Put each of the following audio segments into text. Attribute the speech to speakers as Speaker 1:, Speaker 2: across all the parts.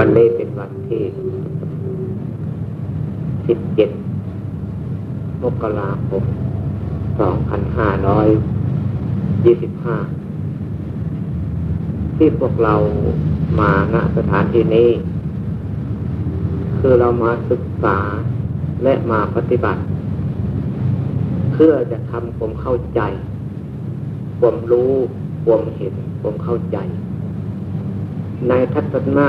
Speaker 1: วันนี้เป็นวันที่สิบเจ็ดมกราคมสองพันห้าร้อยยี่สิบห้าที่พวกเรามาณสถานที่นี้ คือเรามาศึกษาและมาปฏิบัติ เพื่อจะทำความเข้าใจความรู้ความเห็นความเข้าใจ ในทัศนะ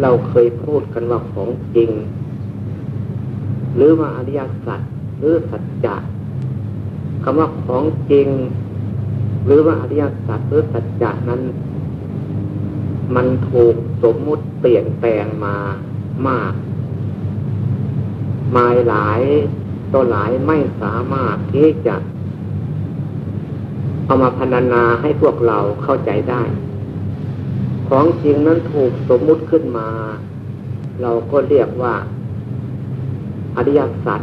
Speaker 1: เราเคยพูดกันว่าของจริง หรือว่าอริยสัจหรือสัจจะคำว่าของจริง หรือว่าอริยสัจหรือสัจจะนั้น มันถูกสมมุติเปลี่ยนแปลงมามาก มายหลายตัวหลายไม่สามารถที่จะ เอามาพรรณนาให้พวกเราเข้าใจได้ ของจริงนั้นถูกสมมุติขึ้นมา เราก็เรียกว่า อริยสัจ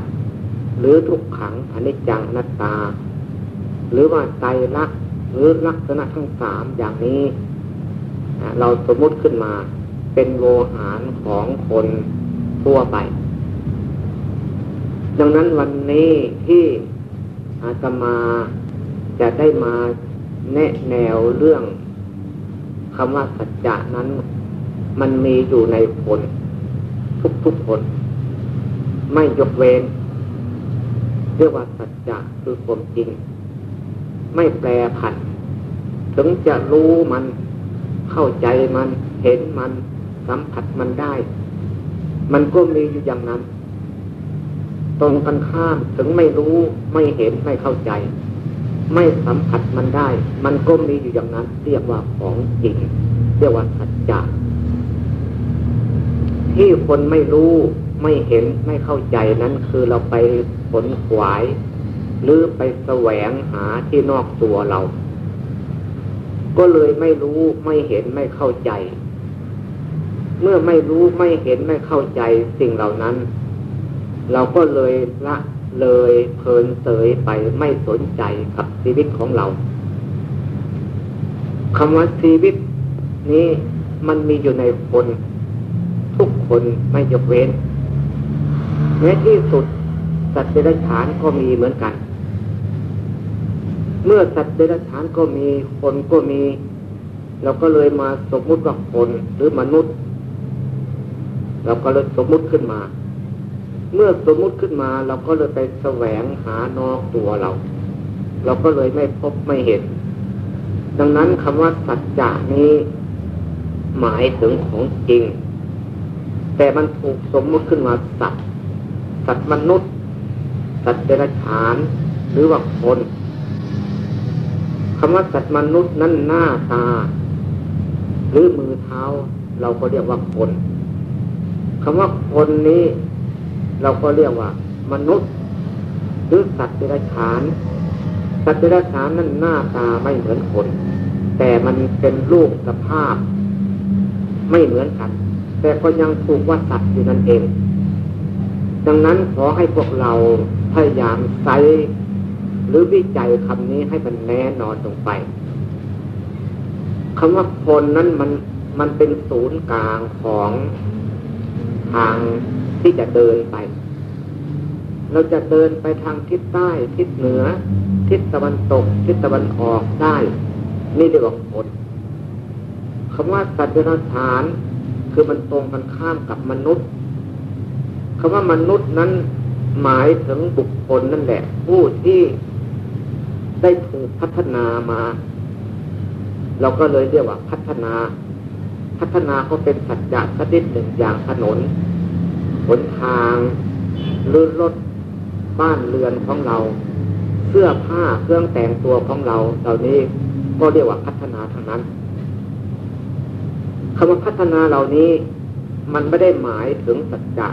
Speaker 1: หรือทุกขังอนิจจังนัตตา หรือว่าไตรลักษณ์หรือลักษณะทั้งสามอย่างนี้เราสมมุติขึ้นมา เป็นโวหารของคนทั่วไป ดังนั้นวันนี้ที่อาตมาจะได้มาแนะแนวเรื่อง คำว่าสัจจะนั้น มันมีอยู่ในคนทุกๆคน ไม่ยกเว้นเรียกว่าสัจจะคือความจริง ไม่แปรผัน ถึงจะรู้มันเข้าใจมันเห็นมันสัมผัสมันได้ มันก็มีอยู่อย่างนั้น ตรงกันข้ามถึงไม่รู้ไม่เห็นไม่เข้าใจ ไม่สัมผัสมันได้ มันก็มีอยู่อย่างนั้น เรียกว่าของจริง เรียกว่าสัจจะที่คนไม่รู้ไม่เห็นไม่เข้าใจนั้นคือเราไปผลขวาย หรือไปแสวงหาที่นอกตัวเรา ก็เลยไม่รู้ไม่เห็นไม่เข้าใจ เมื่อไม่รู้ไม่เห็นไม่เข้าใจสิ่งเหล่านั้น เราก็เลยละ เลยเพลินเสยไปไม่สนใจกับชีวิตของเราคำว่าชีวิตนี้มันมีอยู่ในคน ทุกคนไม่ยกเว้นแม้ที่สุดสัตว์เดรัจฉานก็มีเหมือนกัน เมื่อสัตว์เดรัจฉานก็มีคนก็มี เราก็เลยมาสมมุติว่าคนหรือมนุษย์ เราก็เลยสมมุติขึ้นมา เมื่อสมมุติขึ้นมาเราก็เลยไปแสวงหานอกตัวเรา เราก็เลยไม่พบไม่เห็น ดังนั้นคำว่าสัจจะนี้ หมายถึงของจริง แต่มันถูกสมมุติขึ้นมาสัตว์สัตว์มนุษย์ สัตว์เดรัจฉาน หรือว่าคนคำว่าสัตว์มนุษย์นั้นหน้าตา หรือมือเท้า เราก็เรียกว่าคนคำว่าคนนี้ เราก็เรียกว่า มนุษย์หรือสัตว์เดรัจฉาน สัตว์เดรัจฉานนั้นหน้าตาไม่เหมือนคน แต่มันเป็นรูปสภาพ ไม่เหมือนกัน แต่ก็ยังถูกว่าสัตว์อยู่นั่นเอง ดังนั้นขอให้พวกเราพยายามใช้หรือวิจัยคำนี้ให้มันแน่นอนลงไปคำว่าคนนั้นมันมันเป็นศูนย์กลางของทาง ที่จะเดินไป เราจะเดินไปทางทิศใต้ ทิศเหนือ ทิศตะวันตก ทิศตะวันออกได้ นี่เรียกว่าคนคำว่าสัจจฐาน คือมันตรงกันข้ามกับมนุษย์คำว่ามนุษย์นั้นหมายถึงบุคคลนั่นแหละ ผู้ที่ได้ถูกพัฒนามา เราก็เลยเรียกว่าพัฒนา พัฒนาก็เป็นสัจจะชนิดหนึ่งอย่างถนน หนทางหรือรถบ้านเรือนของเรา เสื้อผ้าเครื่องแต่งตัวของเราเหล่านี้ก็เรียกว่าพัฒนาทางนั้นคำว่าพัฒนาเหล่านี้มันไม่ได้หมายถึงสัจจะ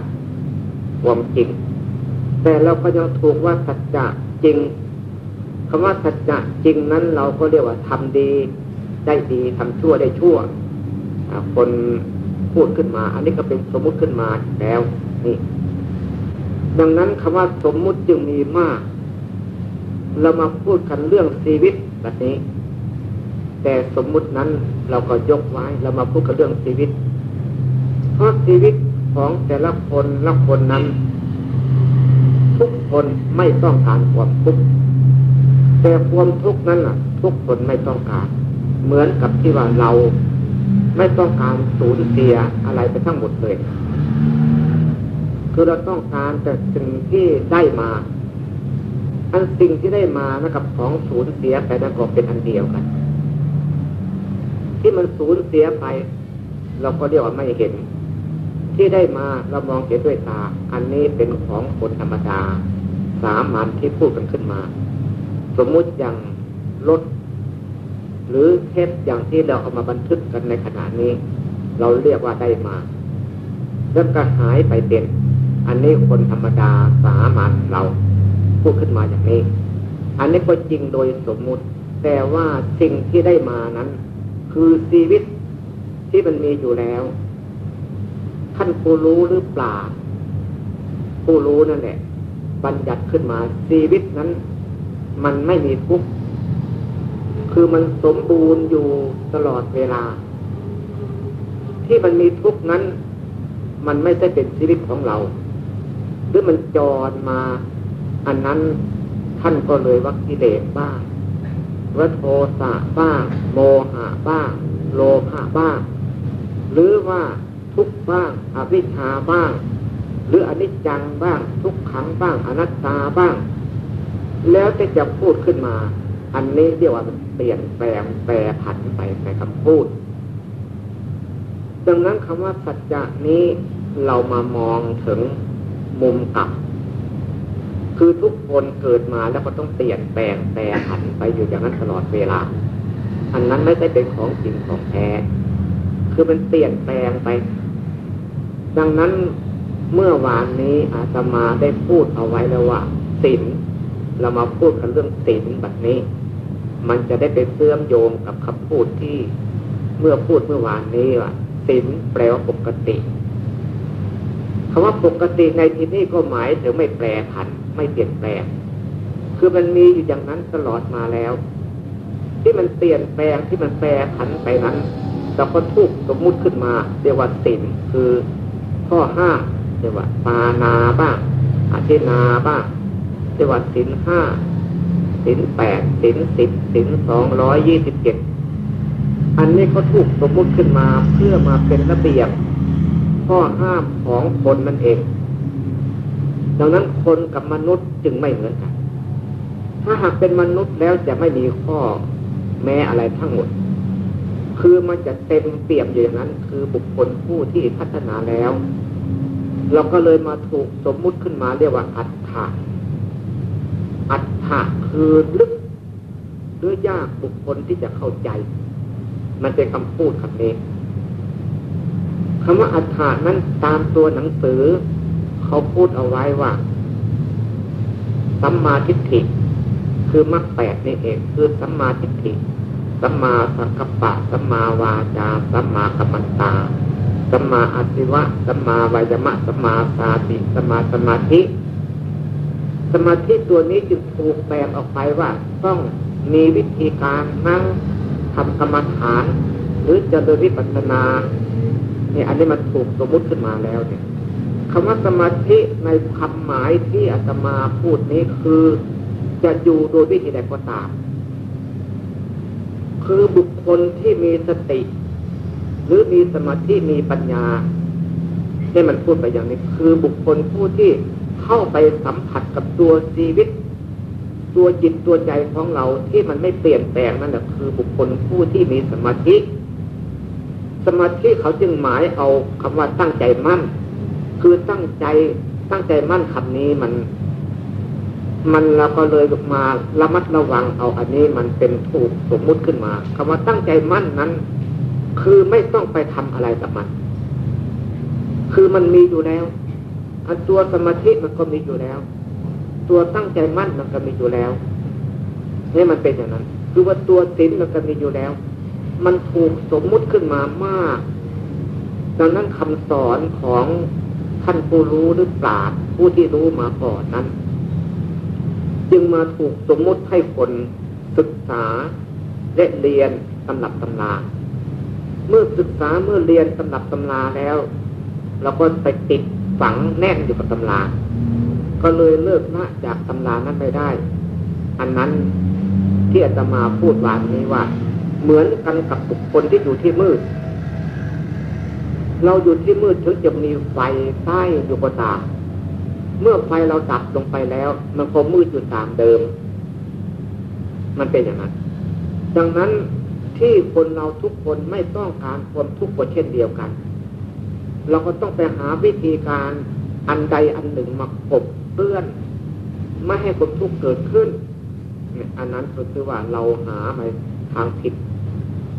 Speaker 1: ความจริง แต่เราก็ยังถูกว่าสัจจะจริงคำว่าสัจจะจริงนั้นเราก็เรียกว่าทำดีได้ดีทำชั่วได้ชั่วคน พูดขึ้นมา อันนี้ก็เป็นสมมุติขึ้นมาแล้วนี่ดังนั้นคำว่าสมมุติจึงมีมาก เรามาพูดกันเรื่องชีวิตแบบนี้ แต่สมมุตินั้นเราก็ยกไว้ เรามาพูดกันเรื่องชีวิต เพราะชีวิตของแต่ละคนละคนนั้น ทุกคนไม่ต้องการความทุกข์แต่ความทุกข์นั้นอะทุกคนไม่ต้องการ เหมือนกับที่ว่าเรา ไม่ต้องการสูญเสียอะไรไปทั้งหมดเลย คือเราต้องการแต่สิ่งที่ได้มาอันสิ่งที่ได้มานะกับของสูญเสียไปนั้นก็เป็นอันเดียวกัน ที่มันสูญเสียไป เราก็เรียกว่าไม่เห็น ที่ได้มาเรามองเห็นด้วยตา อันนี้เป็นของคนธรรมดา สามัญที่พูดกันขึ้นมา สมมุติอย่างรถ หรือเทปอย่างที่เราเอามาบันทึกกันในขณะนี้ เราเรียกว่าได้มาแล้วก็หายไปเป็น อันนี้คนธรรมดาสามัญเราพูดขึ้นมาอย่างนี้ อันนี้ก็จริงโดยสมมุติ แต่ว่าสิ่งที่ได้มานั้น คือชีวิตที่มันมีอยู่แล้ว ท่านผู้รู้หรือเปล่าผู้รู้นั่นแหละบัญญัติขึ้นมาชีวิตนั้น มันไม่มีทุกข์ คือมันสมบูรณ์อยู่ตลอดเวลา ที่มันมีทุกข์นั้น มันไม่ใช่เป็นชีวิตของเรา หรือมันจรมา อันนั้นท่านก็เลยว่ากิเลสบ้างวัโทสะบ้างโมหะบ้างโลภะบ้าง หรือว่าทุกบ้างอวิชชาบ้าง หรืออนิจจังบ้าง ทุกขังบ้างอนัตตาบ้าง แล้วจะจะพูดขึ้นมา อันนี้เรียกว่า เปลี่ยนแปลงแปรผันไปในคำพูด ดังนั้นคำว่าสัจจะนี้เรามามองถึงมุมกลับ คือทุกคนเกิดมาแล้วก็ต้องเปลี่ยนแปลงแปรผันไปอยู่อย่างนั้นตลอดเวลา อันนั้นไม่ได้เป็นของจริงของแท้ คือมันเปลี่ยนแปลงไป ดังนั้นเมื่อวานนี้อาตมาได้พูดเอาไว้แล้วว่าศีลเรามาพูดกันเรื่องศีลแบบนี้ มันจะได้ไปเสื่อมโยงกับคำพูดที่เมื่อพูดเมื่อวานนี้ว่าศีลแปลว่าปกติคำว่าปกติในที่นี้ก็หมายถึงไม่แปรผัน ไม่เปลี่ยนแปลง คือมันมีอยู่อย่างนั้นตลอดมาแล้ว ที่มันเปลี่ยนแปลงที่มันแปรผันไปนั้นเราก็ทุกสมมุติขึ้นมาเรียกว่าศีลคือข้อห้าเรียกว่าปานาบ้างอาเทนาบ้างเรียกว่าศีลห้า สินแปดสินสิบสินสองร้อยยี่สิบเจ็ดอันนี้เขาถูกสมมติขึ้นมาเพื่อมาเป็นระเบียบ ข้อห้ามของคนนั่นเอง ดังนั้นคนกับมนุษย์จึงไม่เหมือนกัน ถ้าหากเป็นมนุษย์แล้วจะไม่มีข้อแม้อะไรทั้งหมด คือมันจะเต็มเปี่ยมอยู่อย่างนั้น คือบุคคลผู้ที่พัฒนาแล้ว เราก็เลยมาถูกสมมุติขึ้นมาเรียกว่าอัตถะ อัฏฐะคือลึกหรือยากบุคคลที่จะเข้าใจ มันเป็นคำพูดคำนี้คำว่าอัฏฐานั้นตามตัวหนังสือ เขาพูดเอาไว้ว่าสัมมาทิฏฐิคือมรรคแปดนี่เองคือสัมมาทิฏฐิสัมมาสังกัปปะสัมมาวาจาสัมมากัมมันตาสัมมาอาชีวะสัมมาวายมะสัมมาสาติสัมมาสมาธิ สมาธิตัวนี้จึงถูกแบ่งออกไปว่า ต้องมีวิธีการนั่งทำกรรมฐาน หรือจะโดยวิปัสสนาเนี่ยอันนี้มันถูกสมมุติขึ้นมาแล้วเนี่ยคำว่าสมาธิในคำหมายที่อาตมาพูดนี้คือจะอยู่โดยวิธีใดก็ตาม คือบุคคลที่มีสติ หรือมีสมาธิมีปัญญาที่มันพูดไปอย่างนี้ คือบุคคลผู้ที่ เข้าไปสัมผัสกับตัวชีวิต ตัวจิตตัวใจของเราที่มันไม่เปลี่ยนแปลงนั่นแหละคือบุคคลผู้ที่มีสมาธิ สมาธิเขาจึงหมายเอาคำว่าตั้งใจมั่น คือตั้งใจตั้งใจมั่นคำนี้มัน มันเราก็เลยมาระมัดระวังเอาอันนี้มันเป็นถูกสมมุติขึ้นมาคำว่าตั้งใจมั่นนั้น คือไม่ต้องไปทำอะไรกับมัน คือมันมีอยู่แล้ว อันตัวสมาธิมันก็มีอยู่แล้ว ตัวตั้งใจมั่นมันก็มีอยู่แล้วนี่มันเป็นอย่างนั้น คือว่าตัวศีลมันก็มีอยู่แล้ว มันถูกสมมุติขึ้นมามาก ดังนั้นคำสอนของท่านผู้รู้หรือปราชญ์ผู้ที่รู้มาก่อนนั้น จึงมาถูกสมมุติให้คนศึกษาและเรียนตำหนับตำราเมื่อศึกษาเมื่อเรียนตำหนับตำราแล้ว เราก็ไปติด ฝังแน่นอยู่กับตำรา ก็เลยเลิกละจากตำรานั้นไม่ได้ อันนั้นที่อาตมาพูดวานนี้ว่า เหมือนกันกับบุคคลที่อยู่ที่มืด เราอยู่ที่มืดถึงจะมีไฟใต้อยู่ก็ตามเมื่อไฟเราดับลงไปแล้ว มันก็มืดอยู่ตามเดิม มันเป็นอย่างนั้น ดังนั้นที่คนเราทุกคนไม่ต้องการความทุกข์ก็เช่นเดียวกัน เราก็ต้องไปหาวิธีการอันใดอันหนึ่งมากบเปื้อน ไม่ให้ความทุกข์เกิดขึ้นอันนั้นก็คือว่าเราหาไปทางผิด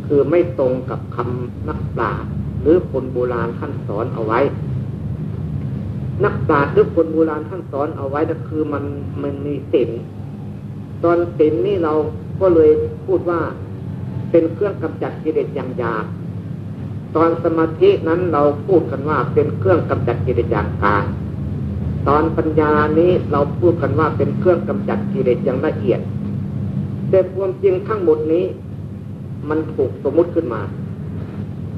Speaker 1: คือไม่ตรงกับคำนักปราชญ์หรือคนโบราณท่านสอนเอาไว้ นักปราชญ์หรือคนโบราณท่านสอนเอาไว้ก็คือมันมันมีศีลตอนศีลนี่เราก็เลยพูดว่าเป็นเครื่องกำจัดกิเลสอย่างหยาบ ตอนสมาธินั้นเราพูดกันว่าเป็นเครื่องกำจัดกิเลสอย่างกลางตอนปัญญานี้เราพูดกันว่าเป็นเครื่องกำจัดกิเลสอย่างละเอียด แต่ความจริงทั้งหมดนี้ มันถูกสมมุติขึ้นมา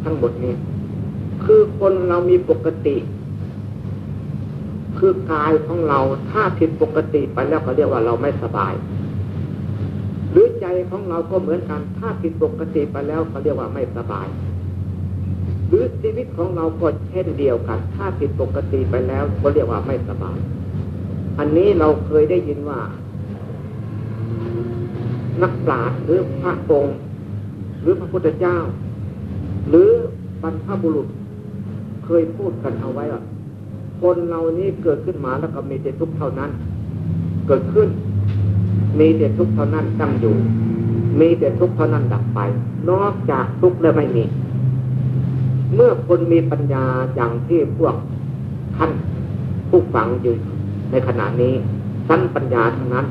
Speaker 1: ทั้งหมดนี้ คือคนเรามีปกติ คือกายของเราถ้าผิดปกติไปแล้วเขาเรียกว่าเราไม่สบาย หรือใจของเราก็เหมือนกัน ถ้าผิดปกติไปแล้วเขาเรียกว่าไม่สบาย หรือชีวิตของเราก็เช่นเดียวกัน ถ้าผิดปกติไปแล้วก็เรียกว่าไม่สบาย อันนี้เราเคยได้ยินว่า นักปราชญ์หรือพระองค์ หรือพระพุทธเจ้า หรือบรรพบุรุษ เคยพูดกันเอาไว้ว่าคนเรานี้เกิดขึ้นมาแล้วก็มีแต่ทุกข์เท่านั้น เกิดขึ้น มีแต่ทุกข์เท่านั้นตั้งอยู่ มีแต่ทุกข์เท่านั้นดับไป นอกจากทุกข์แล้วไม่มี เมื่อคนมีปัญญาอย่างที่พวกท่านผู้ฟังอยู่ในขณะนี้สั้นปัญญาทั้งนั้น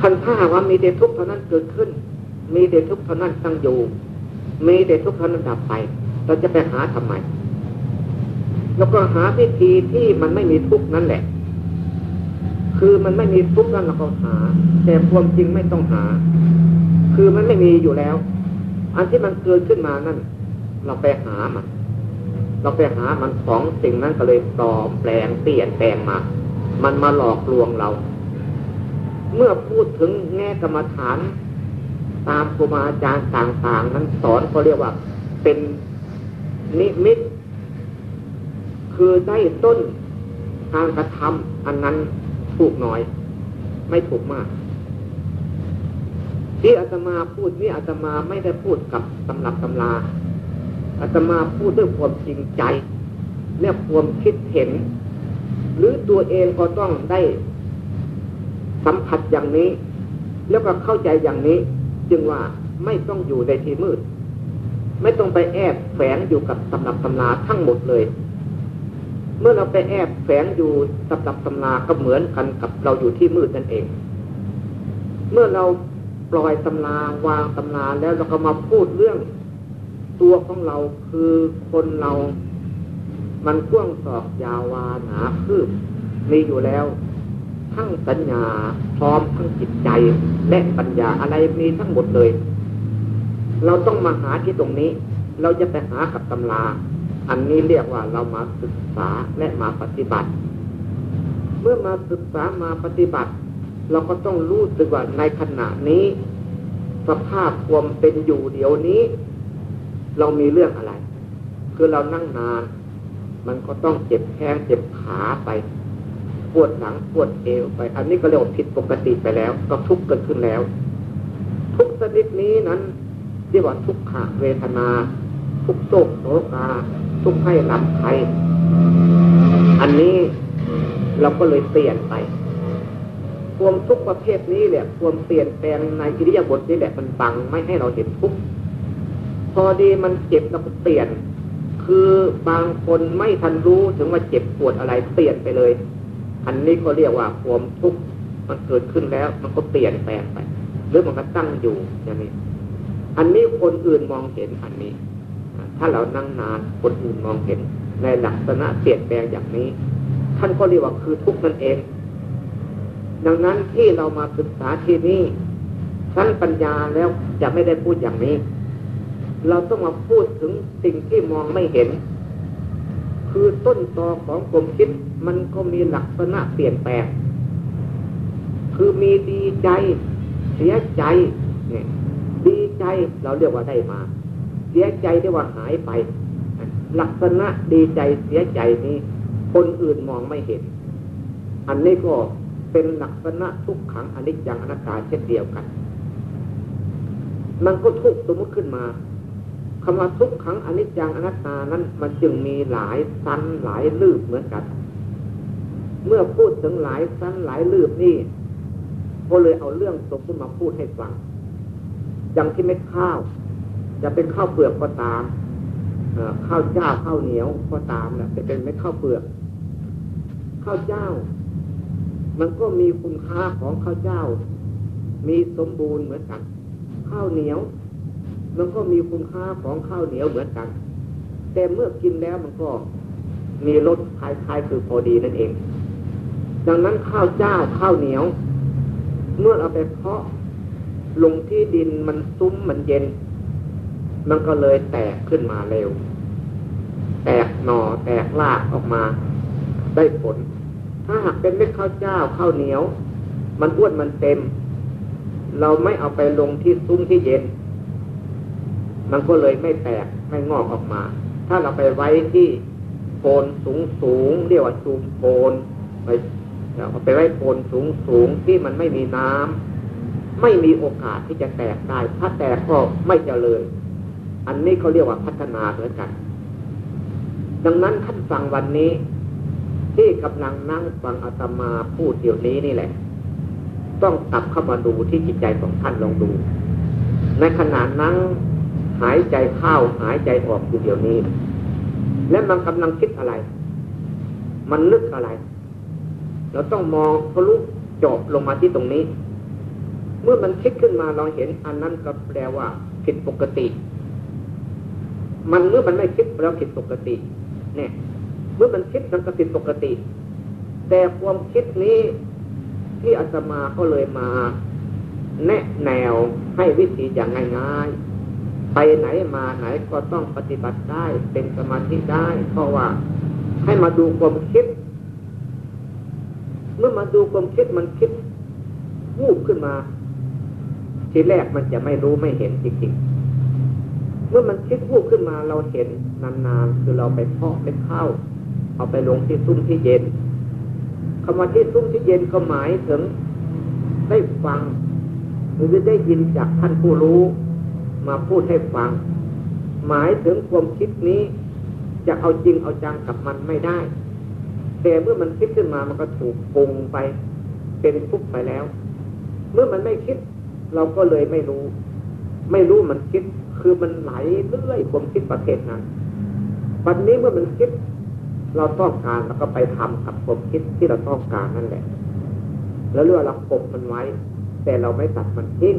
Speaker 1: คันถ้าว่ามีแต่ทุกข์เท่านั้นเกิดขึ้น มีแต่ทุกข์เท่านั้นตั้งอยู่ มีแต่ทุกข์เท่านั้นดับไป เราจะไปหาทำไมแล้วก็หาวิธีที่มันไม่มีทุกข์นั่นแหละ คือมันไม่มีทุกข์นั่นเราก็หา แต่ความจริงไม่ต้องหา คือมันไม่มีอยู่แล้ว อันที่มันเกิดขึ้นมานั่น เราไปหามัน เราไปหามันของสิ่งนั้นก็เลยปลอมแปลงเปลี่ยนแปลงมา มันมาหลอกลวงเรา เมื่อพูดถึงแง่กรรมฐาน ตามครูบาอาจารย์ต่างๆ นั้นสอนเขาเรียกว่า เป็นนิมิต คือได้ต้นการกระทำอันนั้นถูกน้อย ไม่ถูกมาก ที่อาตมาพูดนี่อาตมาไม่ได้พูดกับตำรับตำราอาตมาพูดด้วยความจริงใจและความคิดเห็น หรือตัวเองก็ต้องได้สัมผัสอย่างนี้ แล้วก็เข้าใจอย่างนี้ จึงว่าไม่ต้องอยู่ในที่มืด ไม่ต้องไปแอบแฝงอยู่กับตำรับตำราทั้งหมดเลย เมื่อเราไปแอบแฝงอยู่ตับตับตำนาก็เหมือนกันกับเราอยู่ที่มืดนั่นเอง เมื่อเรา ปล่อยตำนาวางตำนาแล้วเราก็มาพูดเรื่องตัวของเราคือคนเรา มันพ่วงสอกยาวาหนาคืบมีอยู่แล้ว ทั้งสัญญาพร้อมทั้งจิตใจ และปัญญาอะไรมีทั้งหมดเลย เราต้องมาหาที่ตรงนี้ เราจะไปหากับตำรา อันนี้เรียกว่าเรามาศึกษาและมาปฏิบัติ เมื่อมาศึกษามาปฏิบัติ เราก็ต้องรู้สึกว่าในขณะนี้ สภาพความเป็นอยู่เดี๋ยวนี้ เรามีเรื่องอะไร คือเรานั่งนาน มันก็ต้องเจ็บแข้งเจ็บขาไปปวดหลังปวดเอวไป อันนี้ก็เรียกว่าผิดปกติไปแล้ว ก็ทุกข์เกิดขึ้นแล้ว ทุกชนิดนี้นั้นเรียกว่าทุกขเวทนา ทุกโศกโศกา ทุกให้ลำไทยอันนี้เราก็เลยเปลี่ยนไป ความทุกข์ประเภทนี้แหละ ความเปลี่ยนแปลงในอิริยาบถนี้แหละมันบังไม่ให้เราเห็นทุกข์พอดีมันเจ็บเราก็เปลี่ยน คือบางคนไม่ทันรู้ถึงว่าเจ็บปวดอะไรเปลี่ยนไปเลย อันนี้ก็เรียกว่าความทุกข์มันเกิดขึ้นแล้ว มันก็เปลี่ยนแปลงไป หรือมันก็ตั้งอยู่อย่างนี้อันนี้คนอื่นมองเห็นอันนี้ ถ้าเรานั่งนานคนอื่นมองเห็นในลักษณะเปลี่ยนแปลงอย่างนี้ ท่านก็เรียกว่าคือทุกข์นั่นเอง ดังนั้นที่เรามาศึกษาที่นี่ชั้นปัญญาแล้วจะไม่ได้พูดอย่างนี้ เราต้องมาพูดถึงสิ่งที่มองไม่เห็น คือต้นตอของความคิดมันก็มีลักษณะเปลี่ยนแปลง คือมีดีใจ เสียใจเนี่ยดีใจเราเรียกว่าได้มา เสียใจเรียกว่าหายไป ลักษณะดีใจเสียใจนี้ คนอื่นมองไม่เห็น อันนี้ก็ เป็นลักษณะทุกขังอนิจจังอนัตตาเช่นเดียวกัน มันก็ทุกสมมติขึ้นมาคำว่าทุกขังอนิจจังอนัตตานั้น มันจึงมีหลายสั้นหลายลืบเหมือนกัน เมื่อพูดถึงหลายสั้นหลายลืบนี่ก็เลยเอาเรื่องสมมติมาพูดให้ฟังอย่างที่เม็ดข้าวจะเป็นข้าวเปลือกก็ตามข้าวเจ้าข้าวเหนียวก็ตามแหละจะเป็นเม็ดข้าวเปลือก ข้าวเจ้า มันก็มีคุณค่าของข้าวเจ้า มีสมบูรณ์เหมือนกัน ข้าวเหนียว มันก็มีคุณค่าของข้าวเหนียวเหมือนกัน แต่เมื่อกินแล้วมันก็มีรสคล้ายๆคือพอดีนั่นเอง ดังนั้นข้าวเจ้าข้าวเหนียว เมื่อเอาไปเพาะลงที่ดินมันซุ้มมันเย็น มันก็เลยแตกขึ้นมาเร็ว แตกหน่อแตกรากออกมา ได้ผล ถ้าหากเป็นเม็ดข้าวเจ้าข้าวเหนียว มันอ้วนมันเต็ม เราไม่เอาไปลงที่ซุ้มที่เย็น มันก็เลยไม่แตกไม่งอกออกมา ถ้าเราไปไว้ที่โคนสูงสูงเรียกว่าซูมโคนไปเอาไปไว้โคนสูงสูงที่มันไม่มีน้ำไม่มีโอกาสที่จะแตกได้ ถ้าแตกก็ไม่เจริญ อันนี้เขาเรียกว่าพัฒนาเหมือนกัน ดังนั้นท่านฟังวันนี้ ที่กำลังนั่งฟังอาตมาพูดเดี๋ยวนี้นี่แหละ ต้องกลับเข้ามาดูที่จิตใจของท่านลองดู ในขณะนั่งหายใจเข้าหายใจออกอยู่เดี๋ยวนี้ และมันกำลังคิดอะไร มันนึกอะไร เราต้องมองทะลุจบลงมาที่ตรงนี้ เมื่อมันคิดขึ้นมาเราเห็นอันนั้นก็แปลว่าผิดปกติ มันเมื่อมันไม่คิดแล้วผิดปกติ เนี่ย เมื่อมันคิดมันก็ผิดปกติ แต่ความคิดนี้ที่อาตมาก็เลยมา แนะแนวให้วิธีอย่างง่ายๆ ไปไหนมาไหนก็ต้องปฏิบัติได้เป็นสมาธิได้ เพราะว่าให้มาดูความคิด เมื่อมาดูความคิดมันคิดวูบขึ้นมา ทีแรกมันจะไม่รู้ไม่เห็นจริงๆ เมื่อมันคิดพูดขึ้นมาเราเห็นนานๆ คือเราไปเพาะไปเข้า เอาไปลงที่ซุ้มที่เย็นคำว่าที่ซุ้มที่เย็นก็หมายถึงได้ฟัง หรือได้ยินจากท่านผู้รู้ มาพูดให้ฟัง หมายถึงความคิดนี้ จะเอาจริงเอาจังกับมันไม่ได้ แต่เมื่อมันคิดขึ้นมามันก็ถูกปรุงไป เป็นทุกข์ไปแล้ว เมื่อมันไม่คิด เราก็เลยไม่รู้ ไม่รู้มันคิดคือมันไหลเรื่อยความคิดประเภทนั้นวันนี้เมื่อมันคิด เราต้องการเราก็ไปทำกับความคิดที่เราต้องการนั่นแหละ แล้วเรื่องเราปบมันไว้ แต่เราไม่ตัดมันทิ้ง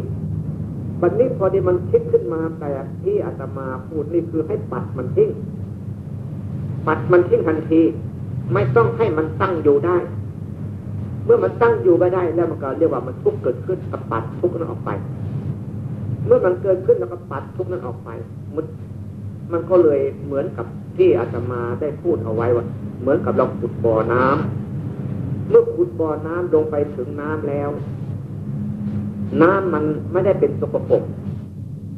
Speaker 1: วันนี้พอดีมันคิดขึ้นมาแต่ที่อาตมาพูดนี่คือให้ปัดมันทิ้งปัดมันทิ้งทันที ไม่ต้องให้มันตั้งอยู่ได้ เมื่อมันตั้งอยู่ไม่ได้ แล้วมันก็เรียกว่ามันทุกข์เกิดขึ้นกับปัดทุกข์นั้นออกไป เมื่อมันเกิดขึ้นแล้วก็ปัดทุกข์นั้นออกไปมันมันก็เลยเหมือนกับ ที่อาตมาได้พูดเอาไว้ว่า เหมือนกับเราขุดบ่อน้ำเมื่อขุดบ่อน้ำลงไปถึงน้ำแล้ว น้ำมันไม่ได้เป็นสกปรก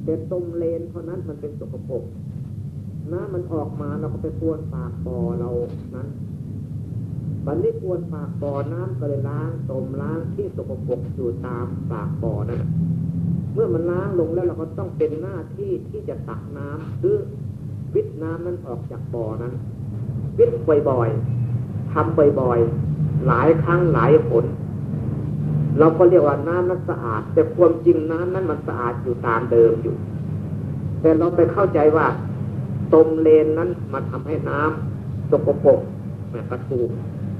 Speaker 1: แต่ต้มเลนเท่านั้นมันเป็นสกปรกน้ำมันออกมาเราก็ไปพวนปากบ่อเรานั้นบันนี้กวนปากบ่อน้ำก็เลยล้างตมล้างที่สกปรกอยู่ตามปากบ่อนั่นเมื่อมันล้างลงแล้วเราก็ต้องเป็นหน้าที่ที่จะตักน้ำหรือ วิทน้ำนั้นออกจากบ่อนั้น วิทบ่อยๆทำบ่อยๆหลายครั้งหลายผล เราก็เรียกว่าน้ำนั้นสะอาด แต่ความจริงน้ำนั้นมันสะอาดอยู่ตามเดิมอยู่ แต่เราไปเข้าใจว่าตมเลนนั้นมาทำให้น้ำสกปรกแบบกระถูก